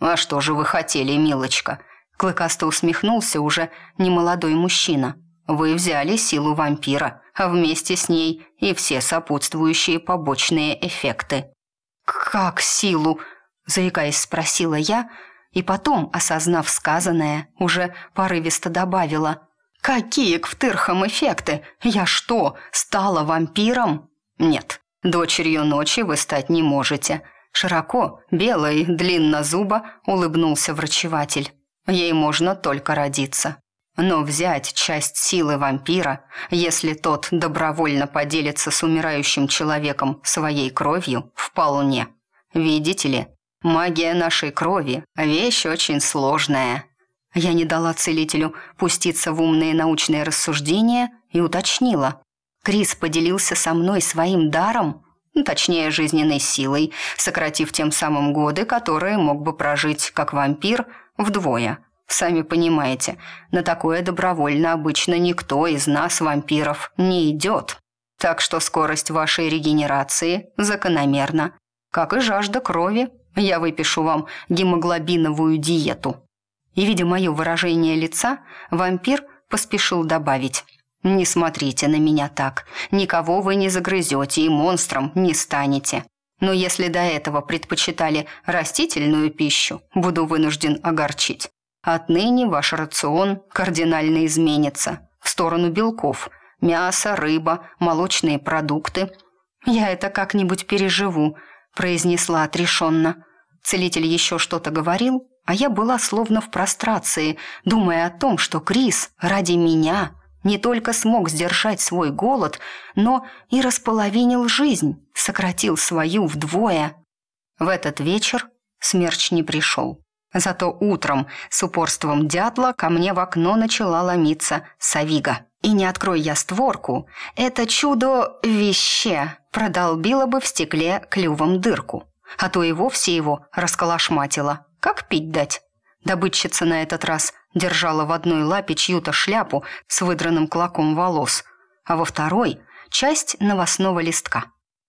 «А что же вы хотели, милочка?» Клыкасто усмехнулся уже немолодой мужчина. «Вы взяли силу вампира, а вместе с ней и все сопутствующие побочные эффекты». «Как силу?» – заикаясь, спросила я – и потом, осознав сказанное, уже порывисто добавила. «Какие к втырхам эффекты? Я что, стала вампиром?» «Нет, дочерью ночи вы стать не можете». Широко, белой, длиннозубо улыбнулся врачеватель. «Ей можно только родиться. Но взять часть силы вампира, если тот добровольно поделится с умирающим человеком своей кровью, вполне. Видите ли, Магия нашей крови – вещь очень сложная. Я не дала целителю пуститься в умные научные рассуждения и уточнила. Крис поделился со мной своим даром? точнее жизненной силой, сократив тем самым годы, которые мог бы прожить как вампир вдвое. Сами понимаете, на такое добровольно обычно никто из нас, вампиров, не идет. Так что скорость вашей регенерации закономерна. Как и жажда крови, я выпишу вам гемоглобиновую диету». И, видя мое выражение лица, вампир поспешил добавить. «Не смотрите на меня так. Никого вы не загрызете и монстром не станете. Но если до этого предпочитали растительную пищу, буду вынужден огорчить. Отныне ваш рацион кардинально изменится в сторону белков. Мясо, рыба, молочные продукты. Я это как-нибудь переживу», произнесла отрешенно. Целитель еще что-то говорил, а я была словно в прострации, думая о том, что Крис ради меня не только смог сдержать свой голод, но и располовинил жизнь, сократил свою вдвое. В этот вечер смерч не пришел. Зато утром с упорством дятла ко мне в окно начала ломиться Савига. И не открой я створку, это чудо веще продолбило бы в стекле клювом дырку, а то и вовсе его расколошматило. Как пить дать? Добытчица на этот раз держала в одной лапе чью-то шляпу с выдранным клоком волос, а во второй — часть новостного листка.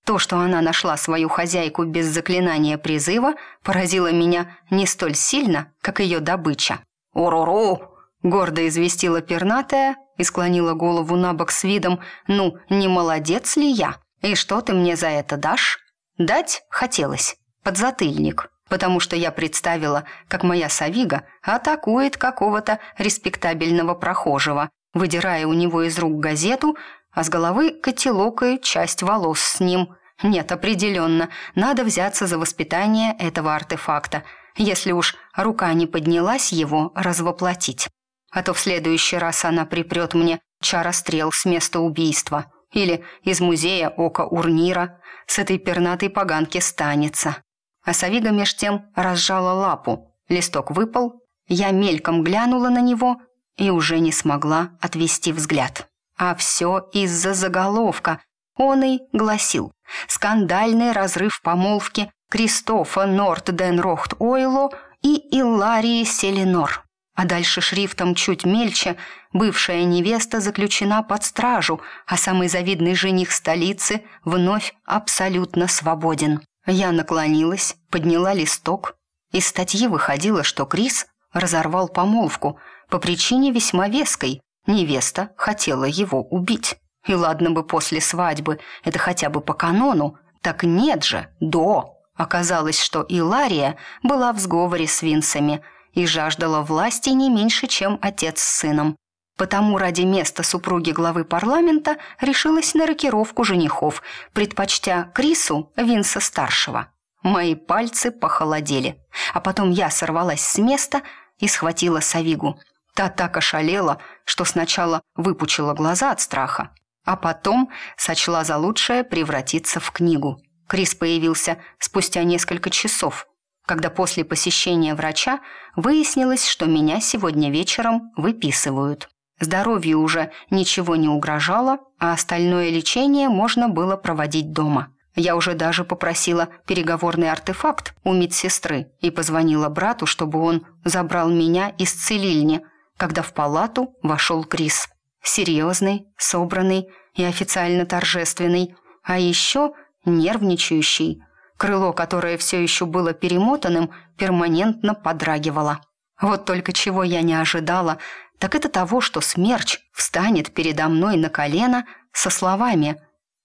То, что она нашла свою хозяйку без заклинания призыва, поразило меня не столь сильно, как ее добыча. «Уруру!» — гордо известила пернатая и склонила голову на бок с видом «Ну, не молодец ли я? И что ты мне за это дашь?» Дать хотелось. Подзатыльник. Потому что я представила, как моя Савига атакует какого-то респектабельного прохожего, выдирая у него из рук газету, а с головы котелок и часть волос с ним. Нет, определенно, надо взяться за воспитание этого артефакта, если уж рука не поднялась его развоплотить. А то в следующий раз она припрет мне чарострел с места убийства или из музея Ока Урнира. С этой пернатой поганки станется. А Савига меж тем разжала лапу, листок выпал, я мельком глянула на него и уже не смогла отвести взгляд. А все из-за заголовка. Он и гласил «Скандальный разрыв помолвки Кристофа Нортденрохт Ойло и Илларии Селинор». А дальше шрифтом чуть мельче бывшая невеста заключена под стражу, а самый завидный жених столицы вновь абсолютно свободен. Я наклонилась, подняла листок. Из статьи выходило, что Крис разорвал помолвку по причине весьма веской. Невеста хотела его убить. И ладно бы после свадьбы, это хотя бы по канону, так нет же, до. Оказалось, что Илария была в сговоре с Винсами – и жаждала власти не меньше, чем отец с сыном. Потому ради места супруги главы парламента решилась на рокировку женихов, предпочтя Крису Винса-старшего. Мои пальцы похолодели, а потом я сорвалась с места и схватила Савигу. Та так ошалела, что сначала выпучила глаза от страха, а потом сочла за лучшее превратиться в книгу. Крис появился спустя несколько часов, когда после посещения врача выяснилось, что меня сегодня вечером выписывают. Здоровью уже ничего не угрожало, а остальное лечение можно было проводить дома. Я уже даже попросила переговорный артефакт у медсестры и позвонила брату, чтобы он забрал меня из целильни, когда в палату вошел Крис. Серьезный, собранный и официально торжественный, а еще нервничающий, Крыло, которое все еще было перемотанным, перманентно подрагивало. Вот только чего я не ожидала, так это того, что смерч встанет передо мной на колено со словами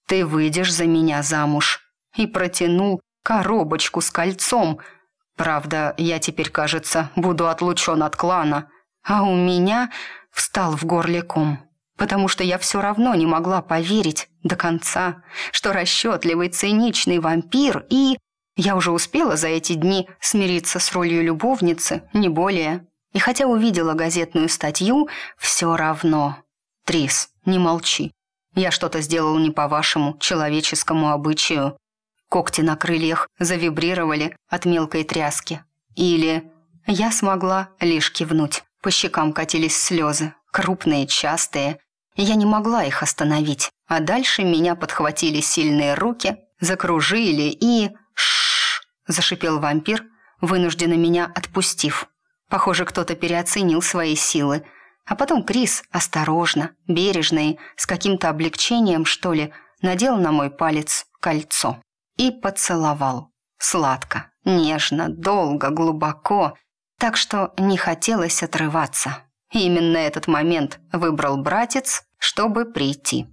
«Ты выйдешь за меня замуж» и протянул коробочку с кольцом. Правда, я теперь, кажется, буду отлучен от клана, а у меня встал в горле ком потому что я все равно не могла поверить до конца, что расчетливый, циничный вампир и... Я уже успела за эти дни смириться с ролью любовницы, не более. И хотя увидела газетную статью, все равно. Трис, не молчи. Я что-то сделал не по вашему человеческому обычаю. Когти на крыльях завибрировали от мелкой тряски. Или я смогла лишь кивнуть. По щекам катились слезы, крупные, частые, я не могла их остановить, а дальше меня подхватили сильные руки закружили и... Шш! зашипел вампир, вынужденно меня отпустив. Похоже, кто-то переоценил свои силы. А потом Крис осторожно, бережно и с каким-то облегчением, что ли, надел на мой палец кольцо и поцеловал. Сладко, нежно, долго, глубоко, так что не хотелось отрываться. Именно этот момент выбрал братец, чтобы прийти.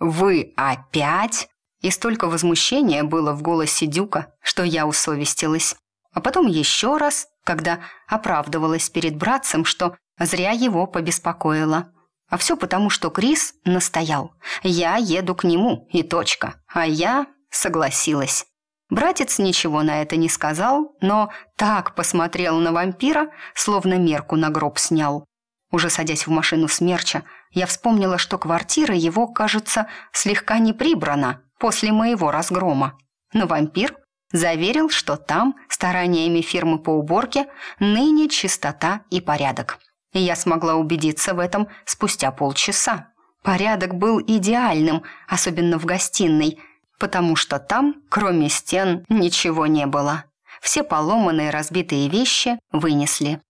«Вы опять?» И столько возмущения было в голосе Дюка, что я усовестилась. А потом еще раз, когда оправдывалась перед братцем, что зря его побеспокоила. А все потому, что Крис настоял. Я еду к нему, и точка. А я согласилась. Братец ничего на это не сказал, но так посмотрел на вампира, словно мерку на гроб снял. Уже садясь в машину смерча, я вспомнила, что квартира его, кажется, слегка не прибрана после моего разгрома. Но вампир заверил, что там, стараниями фирмы по уборке, ныне чистота и порядок. И я смогла убедиться в этом спустя полчаса. Порядок был идеальным, особенно в гостиной – потому что там, кроме стен, ничего не было. Все поломанные разбитые вещи вынесли.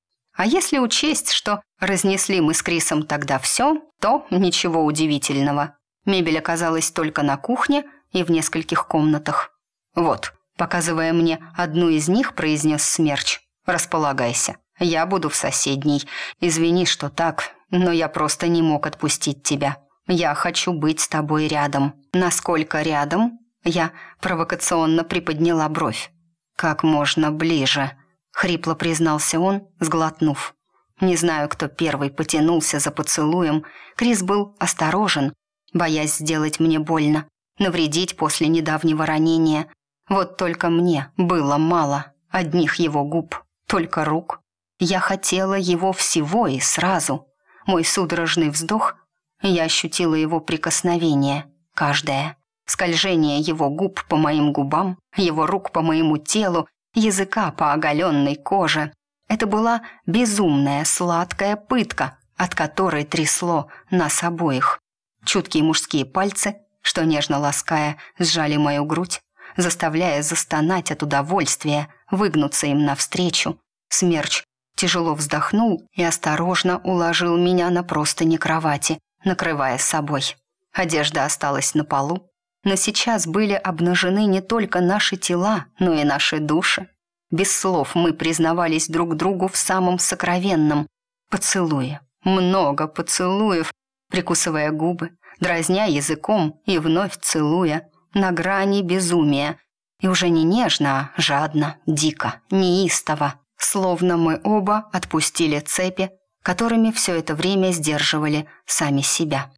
А если учесть, что разнесли мы с Крисом тогда все, то ничего удивительного. Мебель оказалась только на кухне и в нескольких комнатах. «Вот», показывая мне одну из них, произнес Смерч. «Располагайся, я буду в соседней. Извини, что так, но я просто не мог отпустить тебя. Я хочу быть с тобой рядом. Насколько рядом?» Я провокационно приподняла бровь. «Как можно ближе», — хрипло признался он, сглотнув. Не знаю, кто первый потянулся за поцелуем. Крис был осторожен, боясь сделать мне больно, навредить после недавнего ранения. Вот только мне было мало одних его губ, только рук. Я хотела его всего и сразу. Мой судорожный вздох, я ощутила его прикосновение, каждое скольжение его губ по моим губам, его рук по моему телу, языка по оголенной коже. Это была безумная сладкая пытка, от которой трясло нас обоих. Чуткие мужские пальцы, что нежно лаская, сжали мою грудь, заставляя застонать от удовольствия, выгнуться им навстречу. Смерч тяжело вздохнул и осторожно уложил меня на простыни кровати, накрывая собой. Одежда осталась на полу, но сейчас были обнажены не только наши тела, но и наши души. Без слов мы признавались друг другу в самом сокровенном – поцелуе. Много поцелуев, прикусывая губы, дразня языком и вновь целуя, на грани безумия. И уже не нежно, а жадно, дико, неистово. Словно мы оба отпустили цепи, которыми все это время сдерживали сами себя.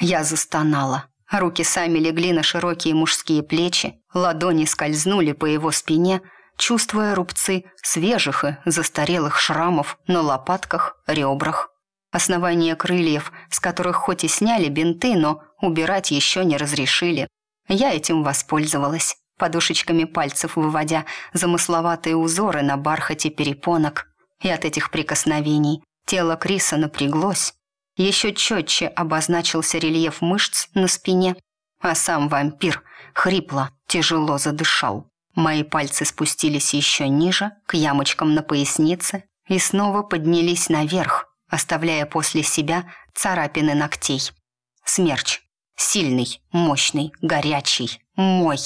Я застонала, Руки сами легли на широкие мужские плечи, ладони скользнули по его спине, чувствуя рубцы свежих и застарелых шрамов на лопатках, ребрах. Основание крыльев, с которых хоть и сняли бинты, но убирать еще не разрешили. Я этим воспользовалась, подушечками пальцев выводя замысловатые узоры на бархате перепонок. И от этих прикосновений тело Криса напряглось, еще четче обозначился рельеф мышц на спине, а сам вампир хрипло, тяжело задышал. Мои пальцы спустились еще ниже, к ямочкам на пояснице, и снова поднялись наверх, оставляя после себя царапины ногтей. Смерч. Сильный, мощный, горячий, мой.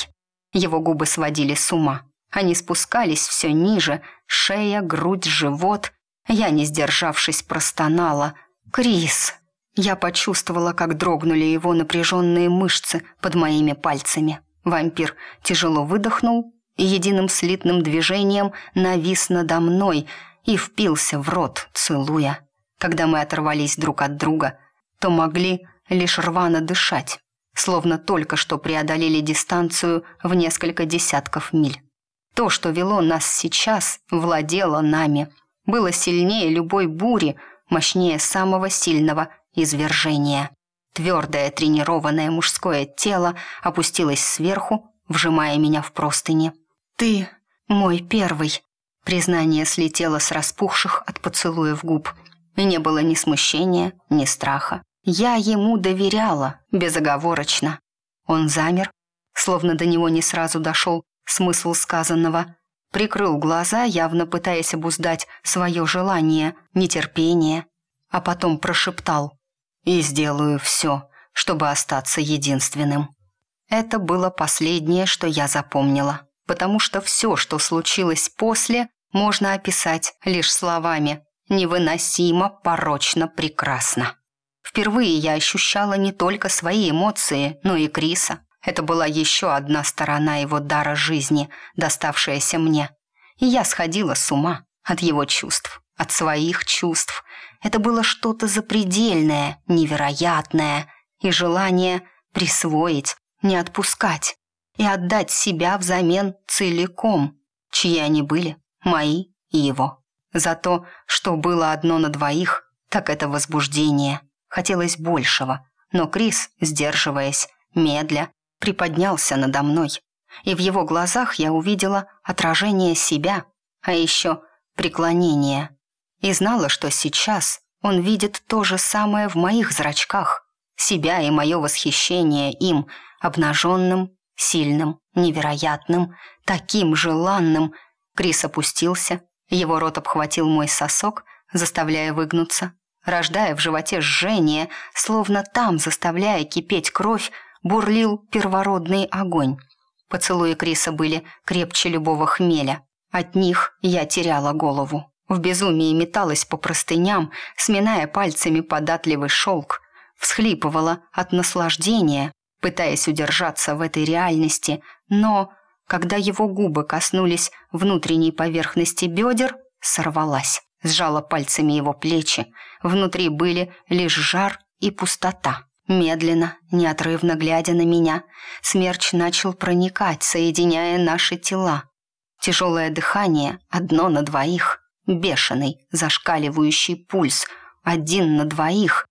Его губы сводили с ума. Они спускались все ниже, шея, грудь, живот. Я, не сдержавшись, простонала – «Крис!» Я почувствовала, как дрогнули его напряженные мышцы под моими пальцами. Вампир тяжело выдохнул и единым слитным движением навис надо мной и впился в рот, целуя. Когда мы оторвались друг от друга, то могли лишь рвано дышать, словно только что преодолели дистанцию в несколько десятков миль. То, что вело нас сейчас, владело нами, было сильнее любой бури, мощнее самого сильного извержения. Твердое тренированное мужское тело опустилось сверху, вжимая меня в простыни. «Ты мой первый!» Признание слетело с распухших от поцелуев губ. И не было ни смущения, ни страха. Я ему доверяла, безоговорочно. Он замер, словно до него не сразу дошел смысл сказанного. Прикрыл глаза, явно пытаясь обуздать свое желание, нетерпение, а потом прошептал «И сделаю все, чтобы остаться единственным». Это было последнее, что я запомнила, потому что все, что случилось после, можно описать лишь словами «невыносимо, порочно, прекрасно». Впервые я ощущала не только свои эмоции, но и Криса. Это была еще одна сторона его дара жизни, доставшаяся мне. И я сходила с ума от его чувств, от своих чувств. Это было что-то запредельное, невероятное, и желание присвоить, не отпускать и отдать себя взамен целиком, чьи они были, мои и его. За то, что было одно на двоих, так это возбуждение. Хотелось большего, но Крис, сдерживаясь, медля, приподнялся надо мной, и в его глазах я увидела отражение себя, а еще преклонение. И знала, что сейчас он видит то же самое в моих зрачках, себя и мое восхищение им, обнаженным, сильным, невероятным, таким желанным. Крис опустился, его рот обхватил мой сосок, заставляя выгнуться, рождая в животе жжение, словно там, заставляя кипеть кровь, бурлил первородный огонь. Поцелуи Криса были крепче любого хмеля. От них я теряла голову. В безумии металась по простыням, сминая пальцами податливый шелк, всхлипывала от наслаждения, пытаясь удержаться в этой реальности, но, когда его губы коснулись внутренней поверхности бедер, сорвалась сжала пальцами его плечи. Внутри были лишь жар и пустота. Медленно, неотрывно глядя на меня, смерч начал проникать, соединяя наши тела. Тяжелое дыхание, одно на двоих, бешеный, зашкаливающий пульс, один на двоих,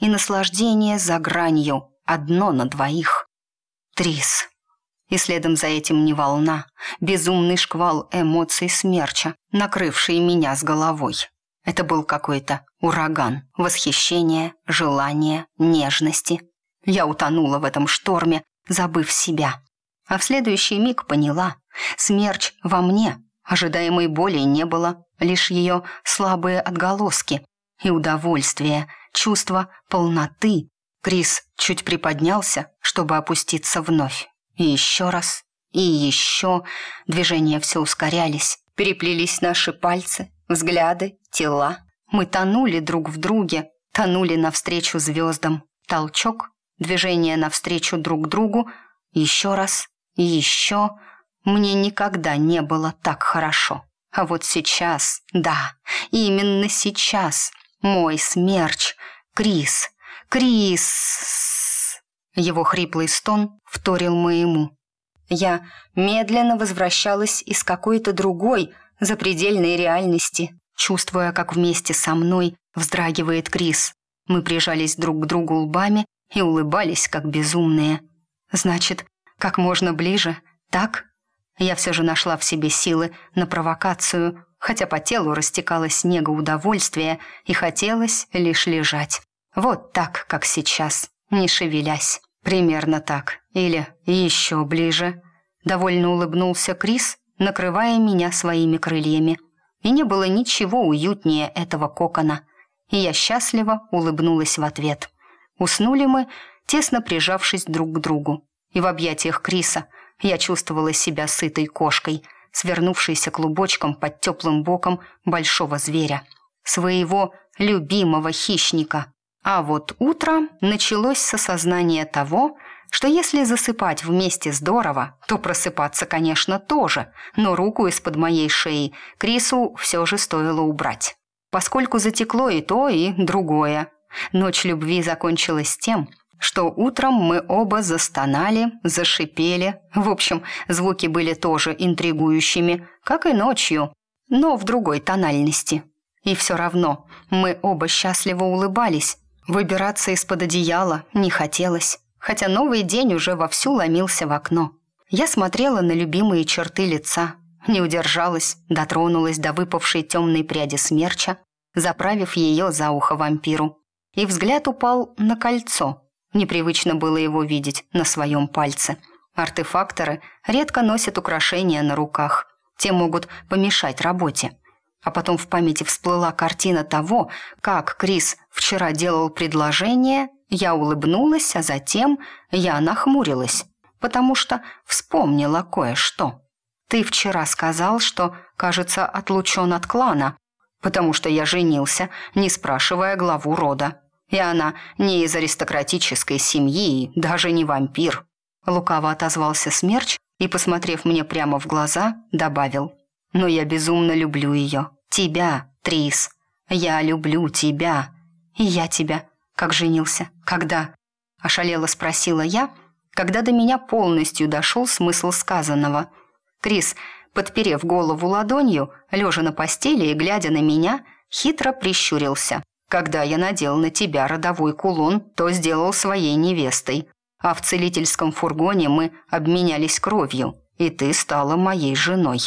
и наслаждение за гранью, одно на двоих. Трис и следом за этим не волна, безумный шквал эмоций смерча, накрывший меня с головой. Это был какой-то ураган восхищения, желания, нежности. Я утонула в этом шторме, забыв себя. А в следующий миг поняла, смерч во мне, ожидаемой боли не было, лишь ее слабые отголоски и удовольствие, чувство полноты. Крис чуть приподнялся, чтобы опуститься вновь. И еще раз, и еще. Движения все ускорялись. Переплелись наши пальцы, взгляды, тела. Мы тонули друг в друге, тонули навстречу звездам. Толчок, движение навстречу друг другу. Еще раз, еще. Мне никогда не было так хорошо. А вот сейчас, да, именно сейчас, мой смерч, Крис, Крис... Его хриплый стон вторил моему. Я медленно возвращалась из какой-то другой, запредельной реальности, чувствуя, как вместе со мной вздрагивает Крис. Мы прижались друг к другу лбами и улыбались, как безумные. Значит, как можно ближе, так? Я все же нашла в себе силы на провокацию, хотя по телу растекалось снега удовольствия и хотелось лишь лежать. Вот так, как сейчас не шевелясь. Примерно так. Или еще ближе. Довольно улыбнулся Крис, накрывая меня своими крыльями. И не было ничего уютнее этого кокона. И я счастливо улыбнулась в ответ. Уснули мы, тесно прижавшись друг к другу. И в объятиях Криса я чувствовала себя сытой кошкой, свернувшейся клубочком под теплым боком большого зверя. Своего любимого хищника. А вот утро началось с осознания того, что если засыпать вместе здорово, то просыпаться, конечно, тоже, но руку из-под моей шеи Крису все же стоило убрать. Поскольку затекло и то, и другое. Ночь любви закончилась тем, что утром мы оба застонали, зашипели. В общем, звуки были тоже интригующими, как и ночью, но в другой тональности. И все равно мы оба счастливо улыбались, Выбираться из-под одеяла не хотелось, хотя новый день уже вовсю ломился в окно. Я смотрела на любимые черты лица, не удержалась, дотронулась до выпавшей темной пряди смерча, заправив ее за ухо вампиру. И взгляд упал на кольцо. Непривычно было его видеть на своем пальце. Артефакторы редко носят украшения на руках. Те могут помешать работе. А потом в памяти всплыла картина того, как Крис вчера делал предложение, я улыбнулась, а затем я нахмурилась, потому что вспомнила кое-что. Ты вчера сказал, что, кажется, отлучен от клана, потому что я женился, не спрашивая главу рода. И она не из аристократической семьи, даже не вампир. Лукаво отозвался Смерч и, посмотрев мне прямо в глаза, добавил. «Но я безумно люблю ее. Тебя, Трис. Я люблю тебя. И я тебя. Как женился? Когда?» Ошалело спросила я, когда до меня полностью дошел смысл сказанного – Крис, подперев голову ладонью, лежа на постели и глядя на меня, хитро прищурился. «Когда я надел на тебя родовой кулон, то сделал своей невестой. А в целительском фургоне мы обменялись кровью, и ты стала моей женой».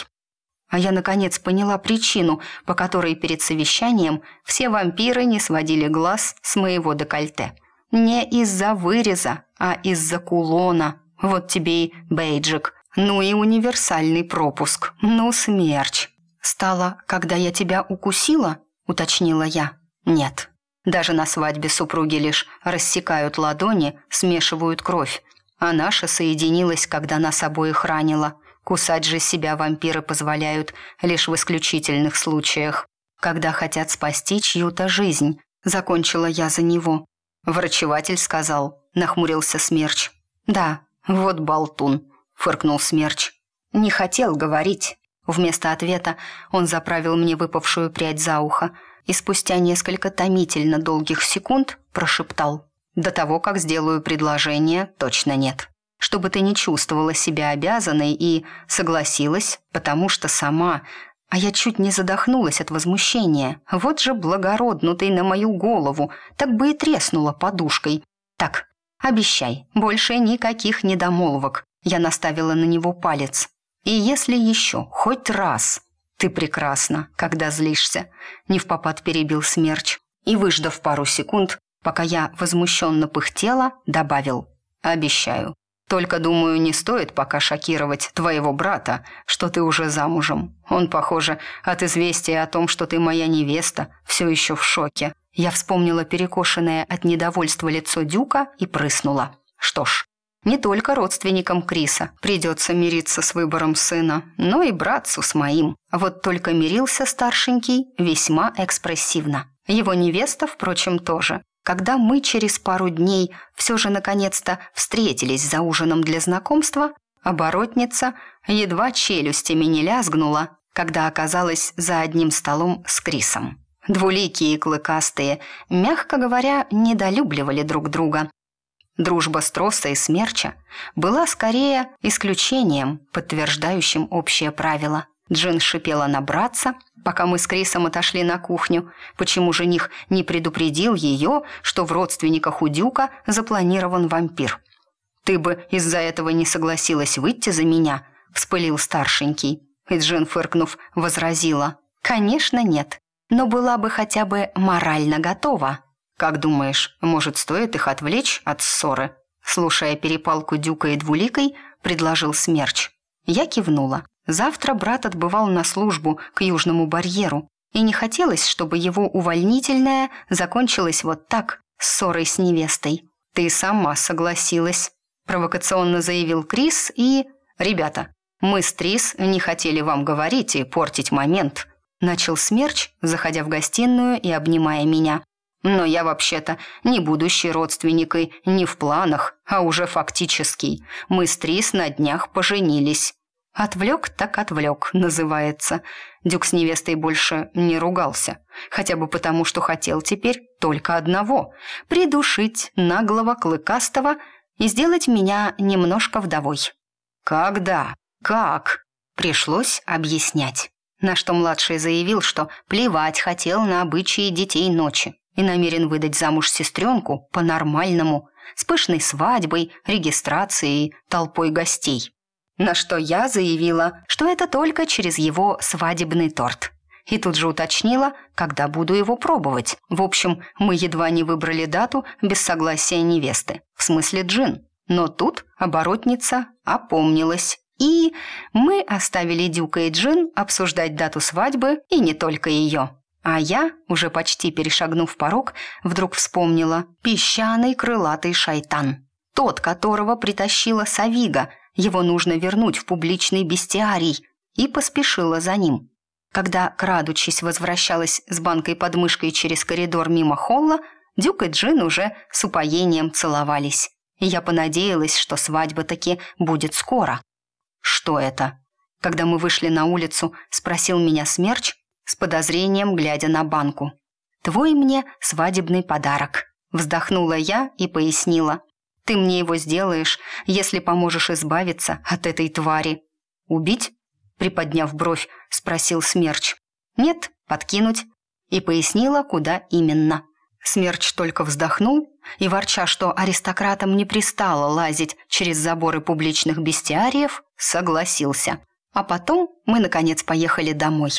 А я, наконец, поняла причину, по которой перед совещанием все вампиры не сводили глаз с моего декольте. Не из-за выреза, а из-за кулона. Вот тебе и бейджик, ну и универсальный пропуск. Ну, смерч. Стало, когда я тебя укусила? Уточнила я. Нет. Даже на свадьбе супруги лишь рассекают ладони, смешивают кровь. А наша соединилась, когда нас обоих ранила. Кусать же себя вампиры позволяют лишь в исключительных случаях. Когда хотят спасти чью-то жизнь. Закончила я за него. Врачеватель сказал. Нахмурился Смерч. Да, вот болтун фыркнул Смерч. «Не хотел говорить». Вместо ответа он заправил мне выпавшую прядь за ухо и спустя несколько томительно долгих секунд прошептал. «До того, как сделаю предложение, точно нет. Чтобы ты не чувствовала себя обязанной и согласилась, потому что сама...» А я чуть не задохнулась от возмущения. Вот же благороднутый на мою голову, так бы и треснула подушкой. «Так, обещай, больше никаких недомолвок. Я наставила на него палец. «И если еще хоть раз...» «Ты прекрасна, когда злишься», — не в попад перебил смерч. И, выждав пару секунд, пока я возмущенно пыхтела, добавил. «Обещаю. Только, думаю, не стоит пока шокировать твоего брата, что ты уже замужем. Он, похоже, от известия о том, что ты моя невеста, все еще в шоке». Я вспомнила перекошенное от недовольства лицо Дюка и прыснула. Что ж, не только родственникам Криса придется мириться с выбором сына, но и братцу с моим. Вот только мирился старшенький весьма экспрессивно. Его невеста, впрочем, тоже. Когда мы через пару дней все же наконец-то встретились за ужином для знакомства, оборотница едва челюстями не лязгнула, когда оказалась за одним столом с Крисом. Двуликие и клыкастые, мягко говоря, недолюбливали друг друга, Дружба Строса и Смерча была скорее исключением, подтверждающим общее правило. Джин шипела на братца, пока мы с Крисом отошли на кухню, почему жених не предупредил ее, что в родственниках у Дюка запланирован вампир. «Ты бы из-за этого не согласилась выйти за меня», — вспылил старшенький. И Джин, фыркнув, возразила. «Конечно нет, но была бы хотя бы морально готова». «Как думаешь, может, стоит их отвлечь от ссоры?» Слушая перепалку Дюка и Двуликой, предложил Смерч. Я кивнула. Завтра брат отбывал на службу к Южному барьеру, и не хотелось, чтобы его увольнительная закончилась вот так, ссорой с невестой. «Ты сама согласилась», – провокационно заявил Крис и... «Ребята, мы с Трис не хотели вам говорить и портить момент», – начал Смерч, заходя в гостиную и обнимая меня. Но я вообще-то не будущий родственник и не в планах, а уже фактический. Мы с Трис на днях поженились. «Отвлек так отвлек», называется. Дюк с невестой больше не ругался. Хотя бы потому, что хотел теперь только одного – придушить наглого клыкастого и сделать меня немножко вдовой. «Когда? Как?» Пришлось объяснять. На что младший заявил, что плевать хотел на обычаи детей ночи и намерен выдать замуж сестренку по-нормальному, с пышной свадьбой, регистрацией, толпой гостей. На что я заявила, что это только через его свадебный торт. И тут же уточнила, когда буду его пробовать. В общем, мы едва не выбрали дату без согласия невесты, в смысле джин. Но тут оборотница опомнилась. И мы оставили Дюка и Джин обсуждать дату свадьбы и не только ее. А я, уже почти перешагнув порог, вдруг вспомнила песчаный крылатый шайтан. Тот, которого притащила Савига. Его нужно вернуть в публичный бестиарий. И поспешила за ним. Когда, крадучись, возвращалась с банкой под мышкой через коридор мимо холла, Дюк и Джин уже с упоением целовались. Я понадеялась, что свадьба таки будет скоро. «Что это?» Когда мы вышли на улицу, спросил меня Смерч, с подозрением глядя на банку. «Твой мне свадебный подарок», — вздохнула я и пояснила. «Ты мне его сделаешь, если поможешь избавиться от этой твари». «Убить?» — приподняв бровь, спросил Смерч. «Нет, подкинуть». И пояснила, куда именно. Смерч только вздохнул и, ворча, что аристократам не пристало лазить через заборы публичных бестиариев, согласился. А потом мы, наконец, поехали домой.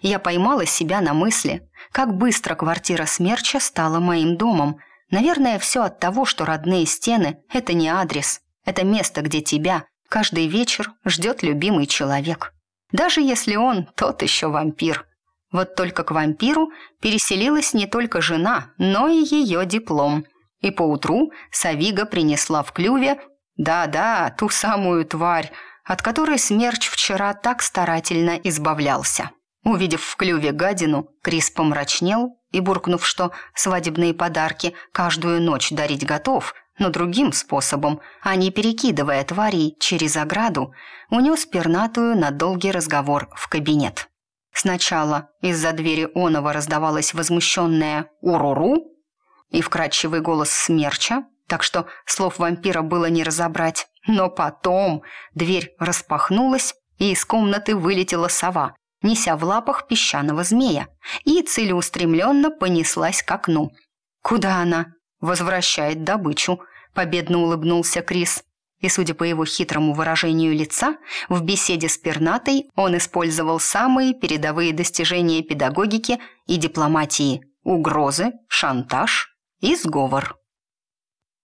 Я поймала себя на мысли, как быстро квартира Смерча стала моим домом. Наверное, все от того, что родные стены – это не адрес. Это место, где тебя каждый вечер ждет любимый человек. Даже если он тот еще вампир – вот только к вампиру переселилась не только жена, но и ее диплом. И поутру Савига принесла в клюве, да-да, ту самую тварь, от которой Смерч вчера так старательно избавлялся. Увидев в клюве гадину, Крис помрачнел и, буркнув, что свадебные подарки каждую ночь дарить готов, но другим способом, а не перекидывая тварей через ограду, унес пернатую на долгий разговор в кабинет. Сначала из-за двери Онова раздавалось возмущенное «Уруру» и вкрадчивый голос смерча, так что слов вампира было не разобрать. Но потом дверь распахнулась, и из комнаты вылетела сова, неся в лапах песчаного змея, и целеустремленно понеслась к окну. «Куда она?» «Возвращает добычу», — победно улыбнулся Крис. И, судя по его хитрому выражению лица, в беседе с пернатой он использовал самые передовые достижения педагогики и дипломатии – угрозы, шантаж и сговор.